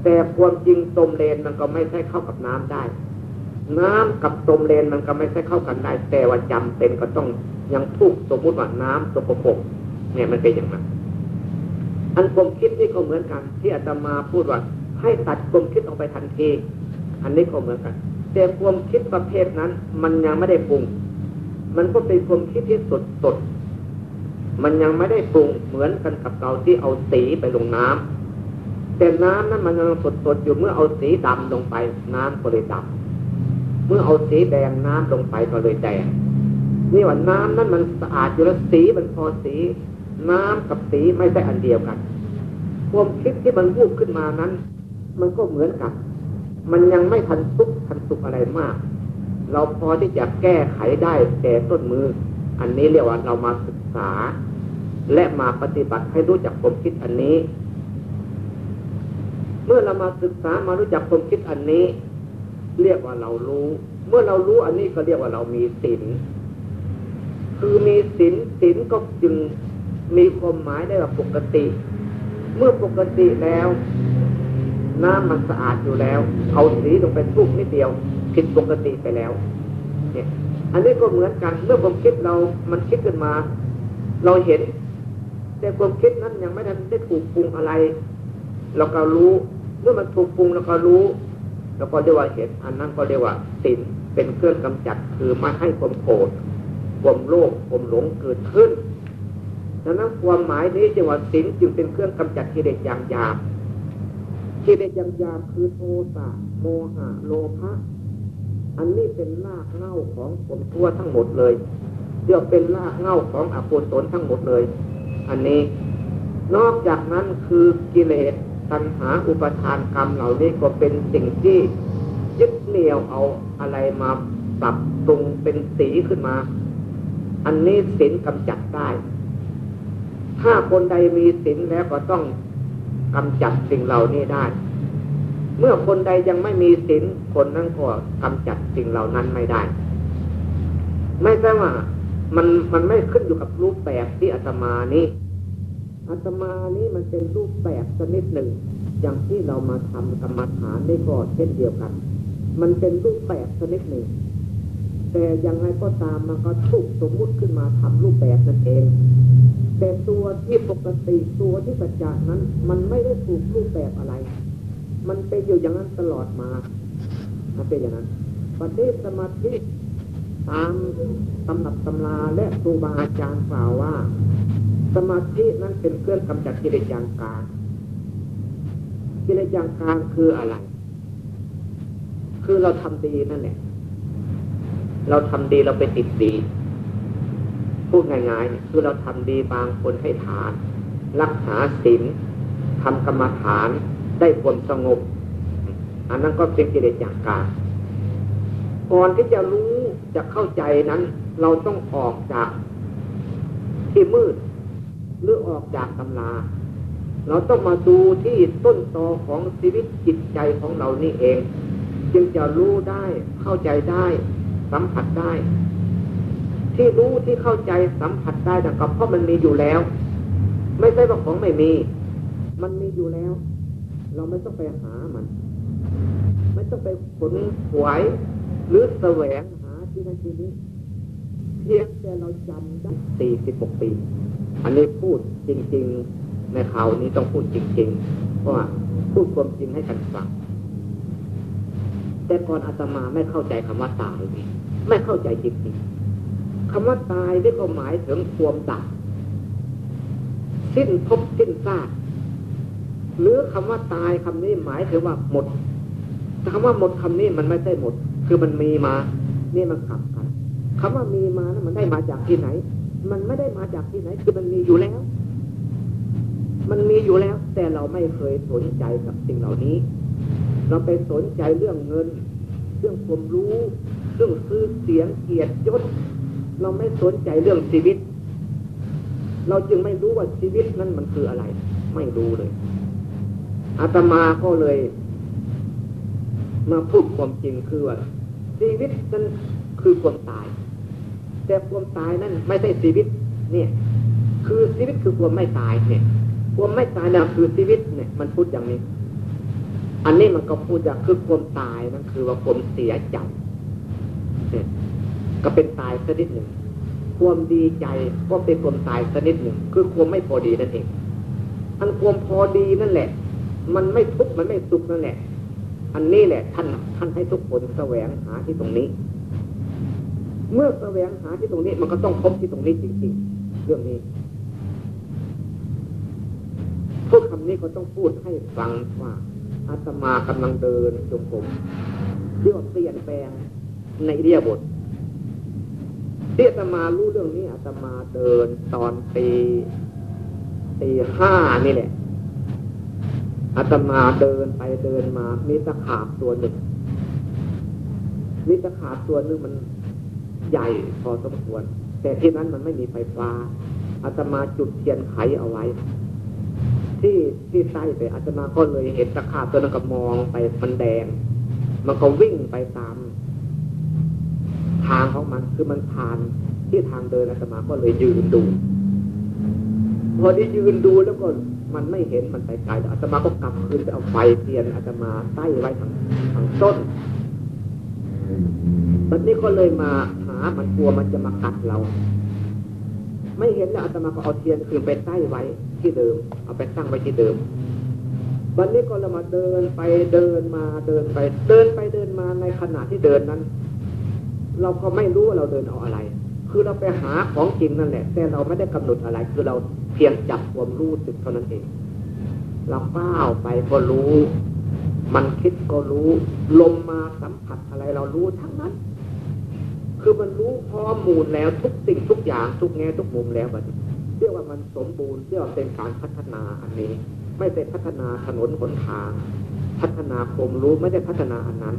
Speaker 1: แต่ความจริงตมเลนมันก็ไม่ใช่เข้ากับน้ำได้ น้ำกับตมเลนมันก็ไม่ใช่เข้ากันได้ แต่ว่าจำเป็นก็ต้องยังทุกสมมุติว่าน้ำสกปรก เนี่ยมันเป็นอย่างนั้นอันความคิดนี่ก็เหมือนกัน ที่อาตมาพูดว่า ให้ตัดความคิดออกไปทันที อันนี้ก็เหมือนกัน แต่ความคิดประเภทนั้น มันยังไม่ได้ปรุง มันก็เป็นความคิดที่สดสดมันยังไม่ได้ปรุงเหมือนกันกับเราที่เอาสีไปลงน้ำแต่น้ำนั้นมันยังสดๆอยู่เมื่อเอาสีดำลงไป น้ำก็เลยดำเมื่อเอาสีแดงน้ำลงไปก็เลยแดงนี่ว่าน้ำนั้นมันสะอาดอยู่แล้วสีมันพอสี น้ำกับสีไม่ใช่อันเดียวกันความคิดที่มันวูบขึ้นมานั้น มันก็เหมือนกัน มันยังไม่ทันสุกทันสุกอะไรมาก เราพอที่จะแก้ไขได้แต่ต้นมือ อันนี้เรียกว่าเรามาศึกษา และมาปฏิบัติให้รู้จักความคิดอันนี้ เมื่อเรามาศึกษามารู้จักความคิดอันนี้ เรียกว่าเรารู้ เมื่อเรารู้อันนี้ก็เรียกว่าเรามีศีลคือมีศีลศีลก็จึง มีความหมายได้ว่าปกติ เมื่อปกติแล้ว น้ำมันสะอาดอยู่แล้ว เอาสีลงไปทุกนิดเดียวผิดปกติไปแล้ว เนี่ย อันนี้ก็เหมือนกัน เมื่อความคิดเรา มันคิดขึ้นมา เราเห็น แต่ความคิดนั้นยังไม่ทันได้ถูกปรุงอะไร เราก็รู้ เมื่อมันถูกปรุงเราก็รู้เราก็เรียกว่าเห็น อันนั้นก็เรียกว่าสินเป็นเครื่องกำจัด คือไม่ให้ความโกรธความโลภความหลงเกิดขึ้น ดังนั้นความหมายนี้จึงว่าสินจึงเป็นเครื่องกำจัดกิเลสอย่างหยาบกิเลสอย่างหยาบคือโทสะโมหะโลภะอันนี้เป็นรากเหง้าของผมทั่วทั้งหมดเลยเรียกเป็นรากเหง้าของอกุศลทั้งหมดเลย อันนี้ นอกจากนั้นคือกิเลสตัณหาอุปทานกรรมเหล่านี้ก็เป็นสิ่งที่ยึดเหนี่ยวเอาอะไรมาปรับปรุงเป็นสีขึ้นมา อันนี้ศีลกำจัดได้ ถ้าคนใดมีศีลแล้วก็ต้องกำจัดสิ่งเหล่านี้ได้ เมื่อคนใดยังไม่มีศีลคนนั้นก็กำจัดสิ่งเหล่านั้นไม่ได้ ไม่ใช่ว่ามันมันไม่ขึ้นอยู่กับรูปแบบที่อาตมานี้อาตมานี้มันเป็นรูปแบบชนิดหนึ่ง อย่างที่เรามาทำกรรมฐานได้ก็เช่นเดียวกัน มันเป็นรูปแบบชนิดหนึ่ง แต่ยังไงก็ตามมันก็ถูกสมมุติขึ้นมาทำรูปแบบนั่นเอง แต่ตัวที่ปกติตัวที่ปัจจานั้น มันไม่ได้ถูกรูปแบบอะไร มันเป็นอยู่อย่างนั้นตลอดมามันเป็นอย่างนั้นปฏิสมาธิตามตำหนับตำราและครูบาอาจารย์กล่าวว่า สมาธินั้นเป็นเครื่องกำจัดกิเลสอย่างกลางกิเลสอย่างกลางคืออะไร คือเราทำดีนั่นแหละเราทำดีเราไปติดดี พูดง่ายๆคือเราทำดีบางคนให้ฐาน รักษาศีลทำกรรมฐานได้ผลสงบ อันนั้นก็เป็นกิเลสอย่างกลางก่อนที่จะรู้จะเข้าใจนั้น เราต้องออกจากที่มืด หรือออกจากตำรา เราต้องมาดูที่ต้นตอของชีวิตจิตใจของเรานี่เอง จึงจะรู้ได้เข้าใจได้ สัมผัสได้ ที่รู้ที่เข้าใจสัมผัสได้แต่ก็เพราะมันมีอยู่แล้ว ไม่ใช่ว่าของไม่มี มันมีอยู่แล้ว เราไม่ต้องไปหามัน ไม่ต้องไปขนขวายหรือแสวงหาที่นั่นที่นี้เพียงแต่เราจำได้สี่สิบหกปี อันนี้พูดจริง ๆ ในข่าวนี้ต้องพูดจริงๆเพราะว่าพูดความจริงให้กันฟังแต่ก่อนอาตมาไม่เข้าใจคำว่าตายไม่เข้าใจจริงๆ คำว่าตายนี่ก็หมายถึงความดับสิ้นภพสิ้นซากหรือคำว่าตายคำนี้หมายถึงว่าหมดคำว่าหมดคำนี้มันไม่ใช่หมด คือมันมีมา นี่มันกลับกันคำว่ามีมานะมันได้มาจากที่ไหน มันไม่ได้มาจากที่ไหน คือมันมีอยู่แล้ว มันมีอยู่แล้ว แต่เราไม่เคยสนใจกับสิ่งเหล่านี้ เราไปสนใจเรื่องเงิน เรื่องความรู้ เรื่องซื้อเสียงเกียรติยศ เราไม่สนใจเรื่องชีวิต เราจึงไม่รู้ว่าชีวิตนั้นมันคืออะไร ไม่รู้เลยอาตมาก็เลย มาพูดความจริงคือว่าชีวิตนั้นคือความตาย แต่ความตายนั้นไม่ใช่ชีวิต เนี่ย คือชีวิตคือความไม่ตายเนี่ยความไม่ตายนะคือชีวิตเนี่ย มันพูดอย่างนี้ อันนี้มันก็พูดอย่างคือความตายนั่นคือว่าความเสียใจ ก็เป็นตายชนิดหนึ่ง ความดีใจก็เป็นความตายชนิดหนึ่ง คือความไม่พอดีนั่นเองอันความพอดีนั่นแหละ มันไม่ทุกข์มันไม่สุขนั่นแหละ อันนี้แหละท่านท่านให้ทุกคนแสวงหาที่ตรงนี้ เมื่อแสวงหาที่ตรงนี้ มันก็ต้องพบที่ตรงนี้จริงๆเรื่องนี้พูดคำนี้ก็ต้องพูดให้ฟังว่าอาตมากำลังเดินจงกรมเรียกว่าเปลี่ยนแปลงในเรียบท ที่อาตมารู้เรื่องนี้อาตมาเดินตอนตีตีห้านี่แหละอาตมาเดินไปเดินมา มีตะขาบตัวหนึ่งมีตะขาบตัวหนึ่งมันใหญ่พอสมควร แต่ที่นั้นมันไม่มีไฟฟ้าอาตมาจุดเทียนไขเอาไว้ ที่ที่ใต้ไปอาตมาก็เลยเห็นตะขาบตัวนั้นก็มองไปมันแดง มันก็วิ่งไปตาม ทางของมันคือมันผ่านที่ทางเดินอาตมาก็เลยยืนดู พอที่ยืนดูแล้วก็มันไม่เห็นมันไปไกลอาตมาก็กลับคืนไปเอาไฟเทียนอาตมาใต้ไว้ทางทางต้นตอนนี้ก็เลยมาหามันกลัวมันจะมากัดเรา ไม่เห็นแล้วอาตมาก็เอาเทียนคืนไปใต้ไว้ที่เดิม เอาไปตั้งไว้ที่เดิมวันนี้ก็เรามาเดินไปเดินมาเดินไป เดินไปเดินมาในขณะที่เดินนั้น เราก็ไม่รู้ว่าเราเดินเอาอะไร คือเราไปหาของจริงนั่นแหละ แต่เราไม่ได้กำหนดอะไร คือเราเพียงจับความรู้สึกเท่านั้นเอง เราเป้าไปก็รู้ มันคิดก็รู้ ลมมาสัมผัสอะไรเรารู้ทั้งนั้น คือมันรู้พร้อมูลแล้วทุกสิ่งทุกอย่างทุกแง่ทุกมุมแล้วแบบเรียกว่ามันสมบูรณ์เรียกว่าเป็นการพัฒนาอันนี้ ไม่ใช่พัฒนาถนนหนทาง พัฒนาความรู้ไม่ได้พัฒนาอันนั้น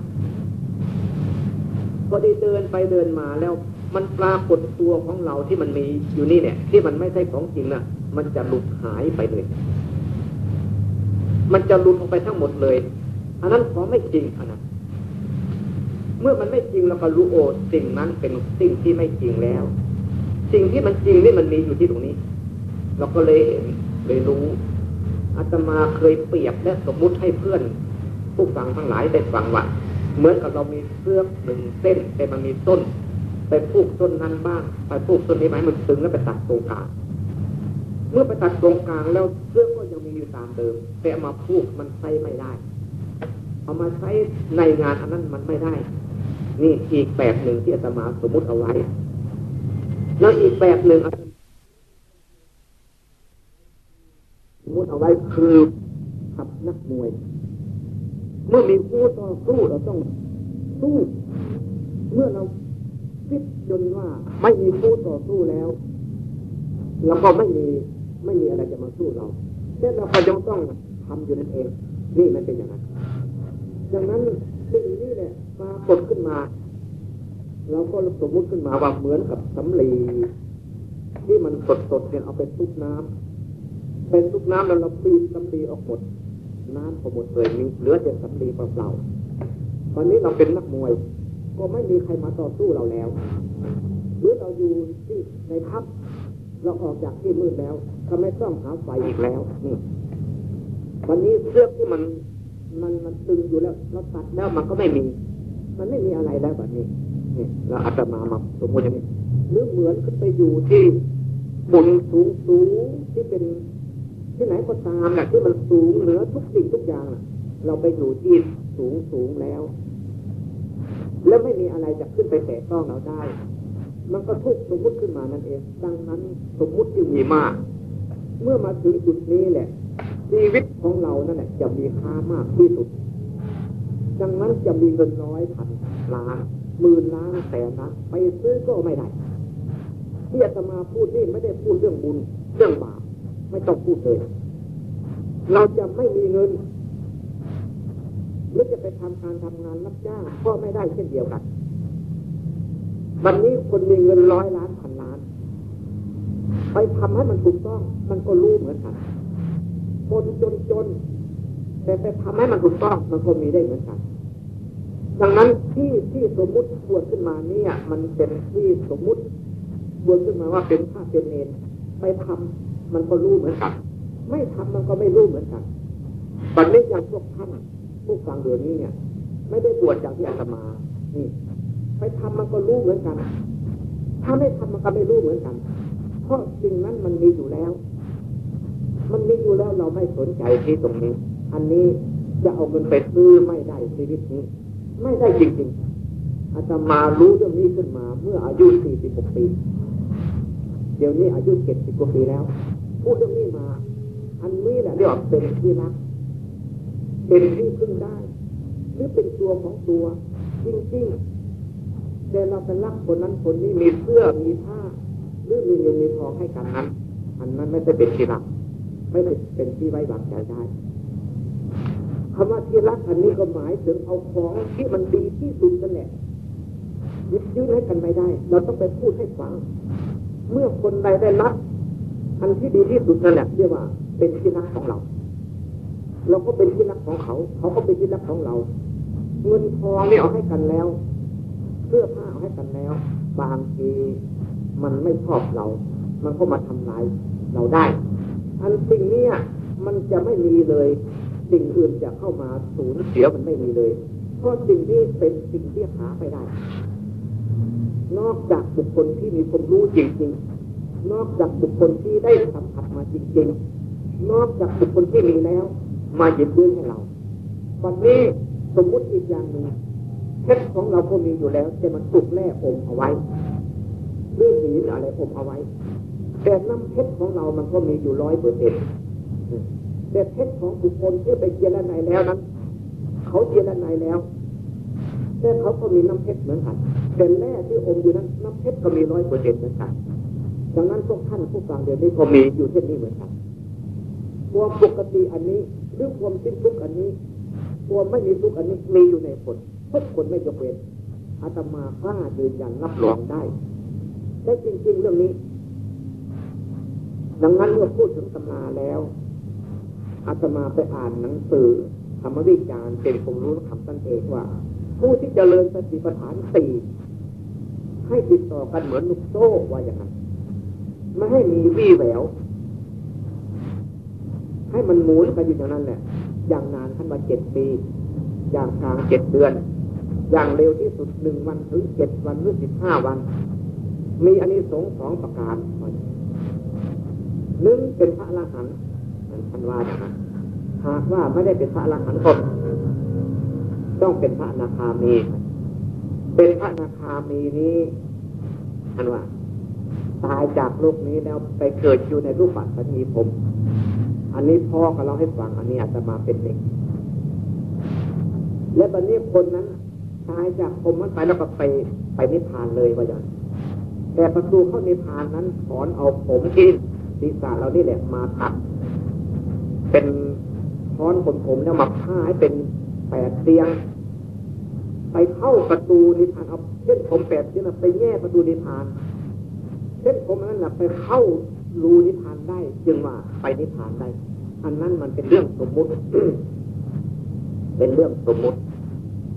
Speaker 1: พอดีเดินไปเดินมาแล้ว มันปรากฏตัวของเราที่มันมีอยู่นี่เนี่ย ที่มันไม่ใช่ของจริงนะมันจะหลุดหายไปเลย มันจะหลุดออกไปทั้งหมดเลย อันนั้นของไม่จริงอันนั้นเมื่อมันไม่จริงเราก็รู้โอ้สิ่งนั้นเป็นสิ่งที่ไม่จริงแล้ว สิ่งที่มันจริงนี่มันมีอยู่ที่ตรงนี้ เราก็เลยเห็นเลยรู้อาตมาเคยเปรียบและสมมุติให้เพื่อนผู้ฟังทั้งหลายได้ฟังว่า เหมือนกับเรามีเสื้อหนึ่งเส้น แต่มันมีต้น ไปพูกต้นนั้นบ้างไปพูกต้นนี้ไหมมันตึงแล้วไปตัดตรงกลางเมื่อไปตัดตรงกลางแล้วเสื้อก็ยังมีอยู่ตามเดิม แต่มาพูกมันใช้ไม่ได้ เอามาใช้ในงานอันนั้นมันไม่ได้ นี่อีกแบบหนึ่งที่อาตมาสมมุติเอาไว้แล้วอีกแบบหนึ่งสมมติเอาไว้คือขับนักมวย เมื่อมีคู่ต่อสู้เราต้องสู้ เมื่อเราคิดจนว่า ไม่มีคู่ต่อสู้แล้วเราก็ไม่มีไม่มีอะไรจะมาสู้เราแต่เราก็ยังต้องทำอยู่นั่นเอง นี่มันเป็นอย่างนั้นดังนั้นสิ่งนี้แหละปรากฏขึ้นมา เราก็สมมติขึ้นมาว่าเหมือนกับสำลีที่มันสดๆเนี่ยเอาไปซุปน้ำเป็นซุปน้ำแล้วเราปีบสำลีออกหมด น้ำก็หมดเลยมีเหลือแต่สำลีเปล่าๆตอนนี้เราเป็นนักมวย ก็ไม่มีใครมาต่อสู้เราแล้วหรือเราอยู่ที่ในทัพเราออกจากที่มืดแล้วก็ไม่ต้องหาไฟอีกแล้วนี่วันนี้เสื้อที่มันมันมันตึงอยู่แล้ว เราตัดแล้วมันก็ไม่มี มันไม่มีอะไรแล้วแบบนี้นี่เราอาตมามาสมมติอย่างนี้หรือเหมือนขึ้นไปอยู่ที่บนสูงสูงที่เป็น ที่ไหนก็ตามแหละที่มันสูงเหนือทุกสิ่งทุกอย่างเราไปอยู่ที่สูงสูงแล้ว แล้วไม่มีอะไรจะขึ้นไปแตะต้องเราได้ มันก็ทุกสมมุติขึ้นมานั่นเอง ดังนั้นสมมุติจึงมีมาก เมื่อมาถึงจุดนี้แหละ ชีวิตของเรานั่นแหละจะมีค่ามากที่สุด ดังนั้นจะมีเงินร้อยพันล้านหมื่นล้านแสนล้านไปซื้อก็ไม่ได้ที่อาตมาพูดนี่ไม่ได้พูดเรื่องบุญเรื่องบาป ไม่ต้องพูดเลย เราจะไม่มีเงินหรือจะไปทำการทำงานรับจ้างก็ไม่ได้เช่นเดียวกัน วันนี้คนมีเงินร้อยล้านพันล้าน ไปทำให้มันถูกต้อง มันก็รู้เหมือนกัน คนจนจนแต่ไปทำให้มันถูกต้องมันก็มีได้เหมือนกัน ดังนั้นที่ที่สมมุติบวชขึ้นมาเนี่ย มันเป็นที่สมมุติบวชขึ้นมาว่าเป็นพระเป็นเนรไปทำ มันก็รู้เหมือนกัน ไม่ทำมันก็ไม่รู้เหมือนกันบัดนี้อย่างพวกท่านผู้ฟังเดือนนี้เนี่ย ไม่ได้บวชอย่างที่อาตมา นี่ ไปทำมันก็รู้เหมือนกัน ถ้าไม่ทำมันก็ไม่รู้เหมือนกัน เพราะสิ่งนั้นมันมีอยู่แล้ว มันมีอยู่แล้วเราไม่สนใจที่ตรงนี้ อันนี้จะเอาเงินไปซื้อไม่ได้ชีวิตนี้ ไม่ได้จริงๆอาตมารู้เรื่องนี้ขึ้นมา เมื่ออายุสี่สิบหกปี เดี๋ยวนี้อายุเจ็ดสิบกว่าปีแล้ว พูดเรื่องนี้มา อันนี้แหละเรียกว่าเป็นที่รัก เป็นที่พึ่งได้ หรือเป็นตัวของตัว จริงๆ แต่เราเป็นรักคนนั้นคนนี้มีเสื้อมีผ้า หรือมีเงินมีทองให้กันนั้น อันนั้นไม่ได้เป็นที่รัก ไม่ได้เป็นที่ไว้วางใจได้คำว่าที่รักอันนี้ก็หมายถึงเอาของที่มันดีที่สุดนั่นแหละยึดยืนให้กันไม่ได้ เราต้องไปพูดให้ฟัง เมื่อคนใดได้รับ อันที่ดีที่สุดนั่นแหละเรียกว่าเป็นที่รักของเรา เราก็เป็นที่รักของเขา เขาก็เป็นที่รักของเรา เงินทองนี่เอาให้กันแล้วเสื้อผ้าเอาให้กันแล้ว บางทีมันไม่ชอบเรา มันก็มาทำลายเราได้ อันสิ่งนี้มันจะไม่มีเลย สิ่งอื่นจะเข้ามาสูญเสียมันไม่มีเลยเพราะสิ่งนี้เป็นสิ่งที่หาไปได้ นอกจากบุคคลที่มีความรู้จริงๆ นอกจากบุคคลที่ได้สัมผัสมาจริงๆ นอกจากบุคคลที่มีแล้ว มาหยิบยื่นให้เรา วันนี้สมมุติอีกอย่างหนึ่งเพชรของเราก็มีอยู่แล้ว แต่มันถูกแร่อมเอาไว้หรือหินอะไรอมเอาไว้ แต่น้ำเพชรของเรามันก็มีอยู่ร้อยเปอร์เซ็นต์แต่เพชรของบุคคลที่ไปเจรนายแล้วนั้น เขาเจรนายแล้วแต่เขาก็มีน้ำเพชรเหมือนกันแต่แร่ที่อมอยู่นั้นน้ำเพชรก็มีร้อยเปอร์เซ็นต์เหมือนกัน ดังนั้นพวกท่านผู้ฟังเดี๋ยวนี้ก็มีอยู่เช่นนี้เหมือนกันความปกติอันนี้หรือความสิ้นทุกอันนี้ความไม่มีทุกอันนี้มีอยู่ในคนทุกคนไม่ยกเว้นอาตมากล้ายืนยันรับรองได้ได้จริง ๆ เรื่องนี้ ดังนั้นเมื่อพูดถึงตำราแล้วอาตมาไปอ่านหนังสือธรรมวิจารณ์เป็นความรู้คำตั้งเองว่า ผู้ที่จเจริญสติปัฏฐานสี่ให้ติดต่อกันเหมือนลูกโซ่ว่าอย่างนั้น ไม่ให้มีวี่แวว ให้มันหมุนกันอยู่อย่างนั้นแหละ อย่างนานขั้นมาเจ็ดปี อย่างกลางเจ็ดเดือน อย่างเร็วที่สุดหนึ่งวันถึงเจ็ดวันหรือสิบห้าวัน มีอันนี้สงสองประการหนึ่งเป็นพระอรหันต์ท่านว่าอย่างนั้นหากว่าไม่ได้เป็นพระอรหันต์ก็ต้องเป็นพระนาคามี เป็นพระนาคามีนี้ท่านว่า ตายจากโลกนี้แล้วไปเกิดอยู่ในรูปปัตตนีผม อันนี้พ่อก็เล่าให้ฟังอันนี้อาจจะมาเป็นเด็ก และบัดนี้คนนั้นตายจากผมมันไปแล้วก็ไปไปนิพพานเลยว่าอย่างแต่ประตูเข้านิพพานนั้นถอนเอาผมที่ศีรษะเรานี่แหละมาตัด เป็นถอนผมผมแล้วมาผ้าให้เป็นแปดเตียง ไปเข้าประตูนิพพานเอาเส้นผมแปดเตียงไปแง่ประตูนิพพาน เส้นผมนั้นแหละไปเข้ารูนิพพานได้ จึงว่าไปนิพพานได้ อันนั้นมันเป็นเรื่องสมมุติ เป็นเรื่องสมมุติ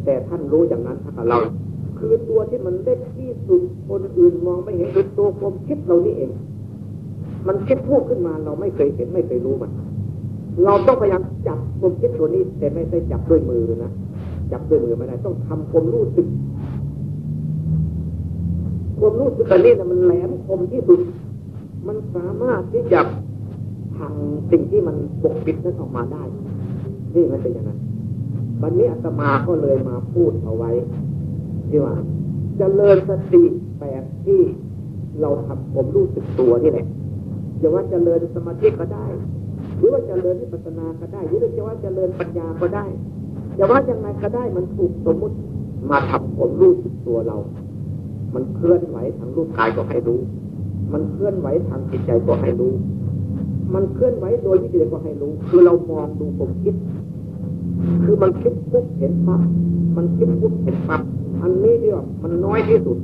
Speaker 1: แต่ท่านรู้อย่างนั้นถ้าเราคือตัวที่มันเล็กที่สุดคนอื่นมองไม่เห็นคือตัวความคิดเรานี่เอง มันคิดพูดขึ้นมาเราไม่เคยเห็นไม่เคยรู้มัน เราต้องพยายามจับความคิดตัวนี้แต่ไม่ได้จับด้วยมือนะจับด้วยมือไม่ได้ ต้องทำความรู้สึก ความรู้สึกอันนี้นะมันแหลมคมที่สุด มันสามารถที่จะทางสิ่งที่มันปกปิดนั้นออกมาได้ นี่มันเป็นอย่างนั้นวันนี้อาตมาก็เลยมาพูดเอาไว้ ที่ว่าจเจริญสติแบบที่เราทำผมรู้สึกตัวนี่แหละจะว่าจเจริญสมาธิก็ได้ หรือว่าจเจริญวิปัสสนาก็ได้ หรือจะว่าจเจริญปัญญาก็ได้จะว่ายังไงก็ได้มันถูกสมมุติมาทำผมรู้สึกตัวเรา มันเคลื่อนไหวทางรูปกายก็ให้รู้ มันเคลื่อนไหวทางจิตใจก็ให้รู้ มันเคลื่อนไหวโดยวิธีก็ให้รู้ คือเรามองดูผมคิด คือมันคิดปุ๊บเห็นปั๊บมันคิดปุ๊บเห็นปั๊บอันนี้เดียวมันน้อยที่สุด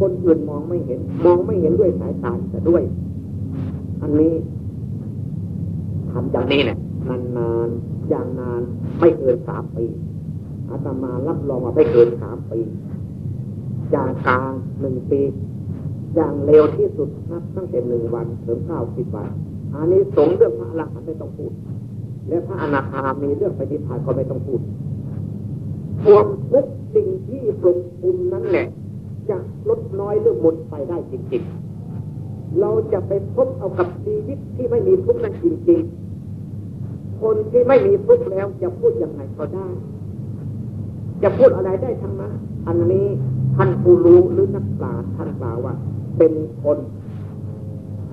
Speaker 1: คนอื่นมองไม่เห็น มองไม่เห็นด้วยสายตาแต่ด้วย อันนี้ทำอย่างนี้เนี่ยนานนานอย่างนานไม่เกินสามปีอาตมารับรองว่าไม่เกินสามปี อย่างกลางหนึ่งปี อย่างเร็วที่สุดนับตั้งแต่หนึ่งวันถึงเก้าสิบวันอันนี้สงเรื่องพระอรหันต์ไม่ต้องพูด และพระอนาคามีเรื่องปฏิภาณก็ไม่ต้องพูดความทุกสิ่งที่ปลุกปุ่มนั้นแหละจะลดน้อยเรื่อหมดไปได้จริงๆ เราจะไปพบเอากับชีวิตที่ไม่มีทุกข์นั้นจริงๆ คนที่ไม่มีทุกข์แล้วจะพูดยังไงก็ได้ จะพูดอะไรได้ทั้งนั้นอันนี้ ท่านผู้รู้หรือนักปราชญ์ท่านกล่าวว่า เป็นคน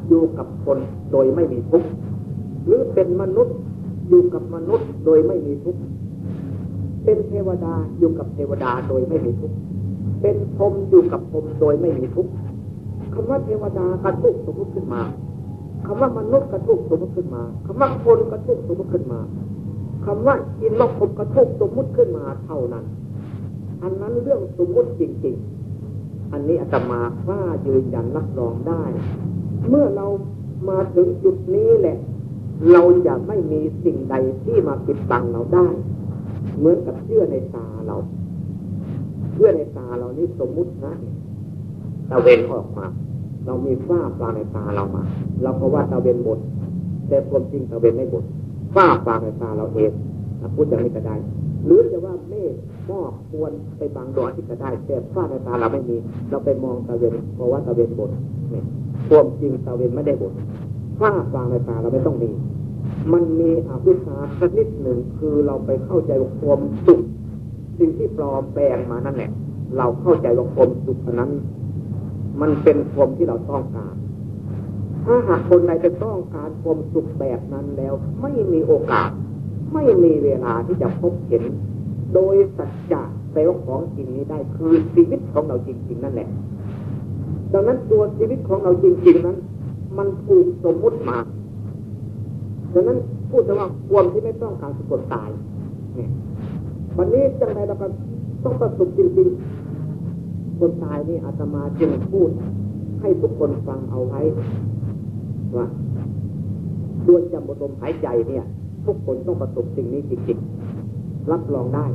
Speaker 1: อยู่กับคนโดยไม่มีทุกข์หรือเป็นมนุษย์อยู่กับมนุษย์โดยไม่มีทุกข์เป็นเทวดาอยู่กับเทวดาโดยไม่มีทุกข์เป็นพรมอยู่กับพรมโดยไม่มีทุกข์คำว่าเทวดากระทุกสมมติขึ้นมาคำว่ามนุษย์กระทุกสมมติขึ้นมาคำว่าคนกระทุกสมมติขึ้นมาคำว่าอินทรพรมกระทุกสมมติขึ้นมาเท่านั้น อันนั้นเรื่องสมมติจริง ๆ อันนี้อาตมาว่ายืนยันรับรองได้ เมื่อเรามาถึงจุดนี้แหละ เราจะไม่มีสิ่งใดที่มาปิดบังเราได้ เหมือนกับเชื่อในตาเรา เชื่อในตาเรานี่สมมุตินะตะเวนออกมา เรามีฝ้าฟางในตาเรามา เราก็ว่าตะเวนหมดแต่ความจริงตะเวนไม่หมดฝ้าฟางในตาเราเองพูดอย่างนี้ก็ได้ หรือจะว่าเมฆมอกควรไปบางดอกที่ก็ได้ แต่ฝ้าในตาเราไม่มี เราไปมองตะเวนเพราะว่าตะเวนบดเนี่ยความจริงตะเวนไม่ได้บดฝ้าฟางในตาเราไม่ต้องมี มันมีอวิชชาสักนิดหนึ่งคือเราไปเข้าใจความสุขสิ่งที่ปลอมแปลงมานั่นแหละ เราเข้าใจว่าความสุขนั้น มันเป็นความที่เราต้องการ ถ้าหากคนใดจะต้องการความสุขแบบนั้นแล้ว ไม่มีโอกาส ไม่มีเวลาที่จะพบเห็น โดยสัจจะแปลว่าของจริงนี้ได้คือชีวิตของเราจริง ๆ นั่นแหละ ดังนั้นตัวชีวิตของเราจริง ๆ นั้น มันถูกสมมุติมา ดังนั้นพูดถึงว่าความที่ไม่ต้องการสะกดตายเนี่ยวันนี้จังไรเราก็ต้องประสบจริงๆคนตายนี่อาตมาจึงพูด ให้ทุกคนฟังเอาไว้ว่าดวงจำบทลมหายใจเนี่ย ทุกคนต้องประสบสิ่งนี้จริงๆ รับรองได้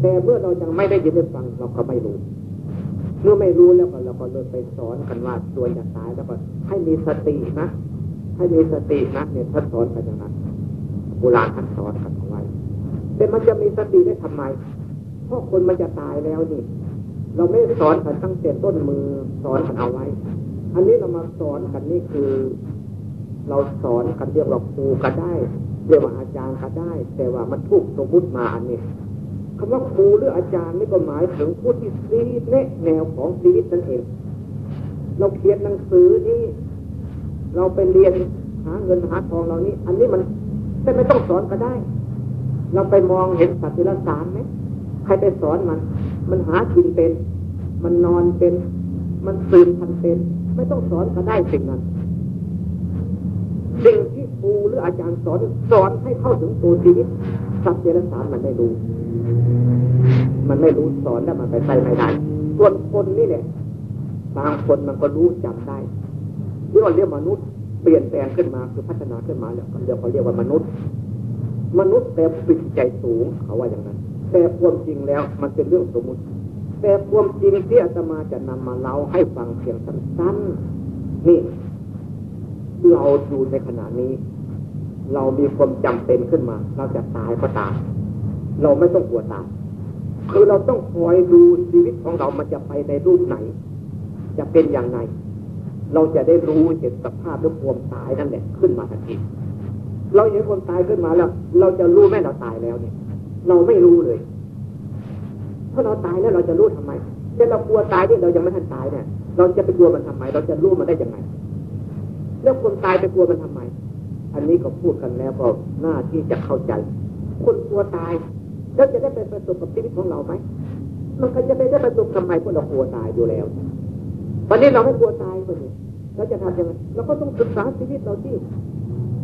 Speaker 1: แต่เมื่อเรายังไม่ได้ยินได้ฟังเราก็ไม่รู้ เมื่อไม่รู้แล้วก็เราก็เลยไปสอนกันว่าตัวจะตายแล้วก็ให้มีสตินะ ให้มีสตินะเนี่ยท่านสอนกันอย่างนั้นโบราณท่านสอนกันเอาไว้แต่มันจะมีสติได้ทำไม เพราะคนมันจะตายแล้วนี่ เราไม่สอนกันตั้งแต่ต้นมือสอนกันเอาไว้ อันนี้เรามาสอนกันนี่คือ เราสอนกันเรียกว่าครูก็ได้ เรียกว่าอาจารย์ก็ได้ แต่ว่ามันถูกสมมติมาอันนี้คำว่าครูหรืออาจารย์นี่ก็หมายถึงผู้ที่ซีแนะแนวของชีวิตนั่นเอง เราเขียนหนังสือนี่เราไปเรียนหาเงินหาทองเรานี่อันนี้มันแต่ไม่ต้องสอนก็ได้ เราไปมองเห็นสัตว์ที่ละสารไหมใครไปสอนมัน มันหากินเป็น มันนอนเป็น มันสืบพันเป็น ไม่ต้องสอนก็ได้สิ่งนั้น สิ่งท ครูหรืออาจารย์สอนสอนให้เข้าถึงตัวชีวิตสัตว์เดรัจฉานมันไม่รู้ มันไม่รู้สอนแล้วมันไปใส่ไม่ได้ส่วนคนนี่เนี่ยบางคนมันก็รู้จำได้ที่เราเรียกมนุษย์เปลี่ยนแปลงขึ้นมาคือพัฒนาขึ้นมาแล้วเรียกเขาเรียกว่ามนุษย์ มนุษย์แต่ปิดใจสูงเขาว่าอย่างนั้น แต่ความจริงแล้วมันเป็นเรื่องสมมุติ แต่ความจริงที่อาตมาจะนำมาเล่าให้ฟังเพียงสั้นๆนี่ เราอยู่ในขณะนี้ เรามีความจำเป็นขึ้นมา เราจะตายก็ตายเราไม่ต้องกลัวตายคือเราต้องคอยดูชีวิตของเรามันจะไปในรูปไหน จะเป็นอย่างไรเราจะได้รู้เห็นสภาพด้วยความตายนั่นแหละขึ้นมาทันทีเราเห็นคนตายขึ้นมาแล้ว เราจะรู้แม่เราตายแล้วเนี่ย เราไม่รู้เลยถ้าเราตายแล้วเราจะรู้ทำไมแต่เรากลัวตายที่เรายังไม่ทันตายเนี่ย เราจะไปกลัวมันทำไม เราจะรู้มันได้ยังไง แล้วคนตายไปกลัวมันทำไม อันนี้ก็พูดกันแล้วก็หน้าที่จะเข้าใจ คนกลัวตาย แล้วจะได้ไปประสบกับชีวิตของเราไหมมันก็จะไปได้ประสบทำไมเพราะเรากลัวตายอยู่แล้ววันนี้เราไม่กลัวตายคนนี้เราจะทำยังไงเราก็ต้องศึกษาชีวิตเราที่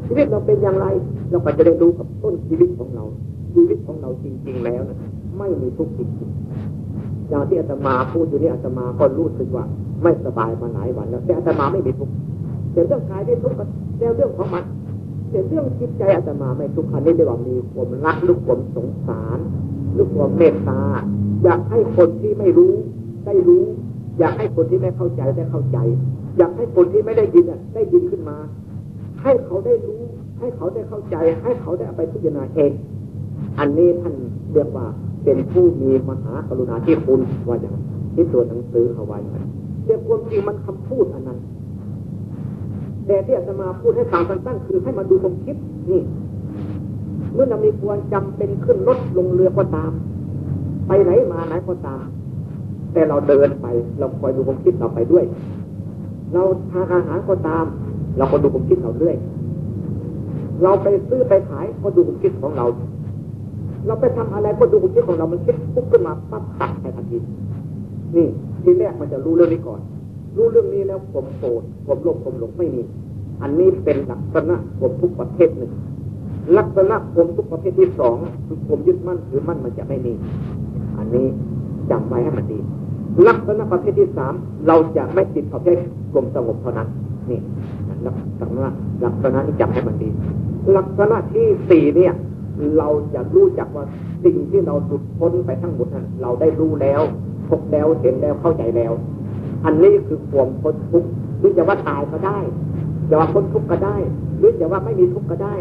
Speaker 1: ชีวิตเราเป็นอย่างไร เราก็จะได้รู้กับต้นชีวิตของเรา ชีวิตของเราจริง ๆ แล้วนะไม่มีทุกข์จริงๆอย่างที่อาตมาพูดอยู่นี่อาตมาก็รู้สึกว่า ไม่สบายมาหลายวันแล้วแต่อาตมาไม่มีทุกข์ แต่เรื่องกายไม่ทุกข์ก็แล้วเรื่องของมันแต่เรื่องจิตใจอาตมาไม่ทุกข์อันนี้เรียกว่ามีความรักหรือความสงสารหรือความเมตตาอยากให้คนที่ไม่รู้ได้รู้ อยากให้คนที่ไม่เข้าใจได้เข้าใจ อยากให้คนที่ไม่ได้ยินได้ยินขึ้นมา ให้เขาได้รู้ ให้เขาได้เข้าใจ ให้เขาได้ไปพิจารณาเอง อันนี้ท่านเรียกว่าเป็นผู้มีมหากรุณาที่คุณว่าอย่างที่ตัวหนังสือเขาไว้เรียกความจริงมันคำพูดอันนั้น แต่ที่อาตมาพูดให้ฟังสั้นๆคือให้มาดูความคิดนี่ เมื่อเรามีควรจำเป็นขึ้นรถลงเรือก็ตาม ไปไหนมาไหนก็ตาม แต่เราเดินไป เราคอยดูความคิดเราไปด้วย เราทานอาหารก็ตาม เราก็ดูความคิดเราเรื่อยเราไปซื้อไปขายก็ดูความคิดของเรา เราไปทำอะไรก็ดูความคิดของเรา มันคิดปุ๊บขึ้นมาปั๊บตัดไปทันทีนี่ทีแรกมันจะรู้เรื่องนี้ก่อน รู้เรื่องนี้แล้วผมโกรธผมโลภผมหลงไม่มี อันนี้เป็นลักษณะผมทุกประเภทหนึ่ง ลักษณะผมทุกประเภทที่สองคือผมยึดมั่นถือมั่นมันจะไม่มี อันนี้จำไว้ให้มันดี ลักษณะประเภทที่สามเราจะไม่ติดประเภทกลมสงบเท่านั้นนี่ลักษณะลักษณะนี้จำให้มันดี ลักษณะที่สี่เนี่ย เราจะรู้จักว่าสิ่งที่เราหลุดพ้นไปทั้งหมดนั้นเราได้รู้แล้วพบแล้วเห็นแล้วเข้าใจแล้ว อันนี้คือความพ้นทุกข์หรือจะว่าตายก็ได้จะว่าพ้นทุกข์ก็ได้ หรือจะว่าไม่มีทุกข์ก็ได้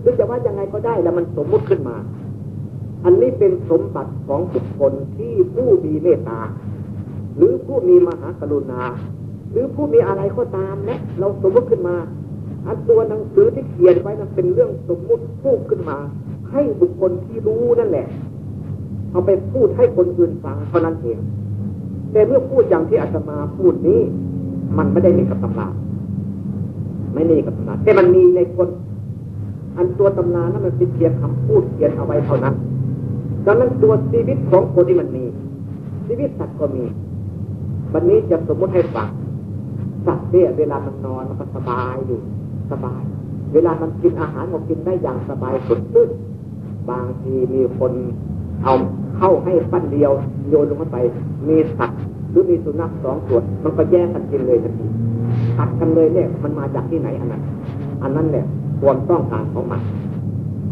Speaker 1: หรือจะว่ายังไงก็ได้แล้วมันสมมุติขึ้นมา อันนี้เป็นสมบัติของบุคคลที่ผู้มีเมตตา หรือผู้มีมหากรุณา หรือผู้มีอะไรก็ตามนะเราสมมติขึ้นมาอันตัวหนังสือที่เขียนไว้นั้นเป็นเรื่องสมมุติพูดขึ้นมา ให้บุคคลที่รู้นั่นแหละ เอาไปพูดให้คนอื่นฟังเท่านั้นเอง แต่เมื่อพูดอย่างที่อาตมาพูดนี้ มันไม่ได้มีกับตำราไม่มีกับตำราแต่มันมีในคน อันตัวตำรานั้นมันเป็นเพียงคำพูดเขียนเอาไว้เท่านั้นดังนั้นตัวชีวิตของคนที่มันมี ชีวิตสัตว์ก็มี วันนี้จะสมมติให้ฟังสัตว์เนี่ยเวลามันนอนมันก็สบายอยู่สบาย เวลามันกินอาหารมันกินได้อย่างสบายสดชื่นบางทีมีคน เอาเข้าให้ปั้นเดียวโยนลงไป มีสัตว์หรือมีสุนัขสองตัวมันก็แย่งกันกินเลยทันทีตัดกันเลยเนี่ยมันมาจากที่ไหนอันนั้นอันนั้นเนี่ยความต้องการของมัน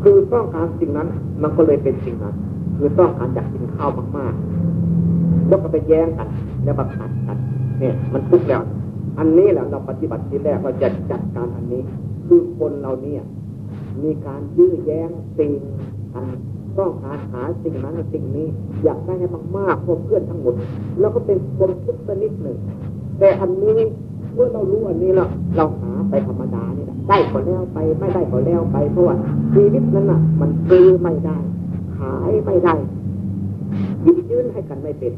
Speaker 1: คือต้องการสิ่งนั้น มันก็เลยเป็นสิ่งนั้น คือต้องการอยากกินข้าวมากๆแล้วก็ไปแย่งกัน แล้วมาตัดกันเนี่ยมันทุกข์แล้ว อันนี้แหละเราปฏิบัติที่แรกเราจะจัดการอันนี้ คือคนเราเนี่ยมีการยื้อแย้งสิ่งอัน ต้องกาหาสิ่งนั้นสิ่งนี้ อยากได้ให้มากๆพวกเพื่อนทั้งหมด แล้วก็เป็นความทุกข์นิดหนึ่ง แต่อันนี้เมื่อเรารู้อันนี้แล้วเราหาไปธรรมดานี่แหละได้ก็แล้วไปไม่ได้ก็แล้วไปเพราะว่าชีวิตนั้นน่ะ มันซื้อไม่ได้ ขายไม่ได้ยิบยืนให้กันไม่เป็น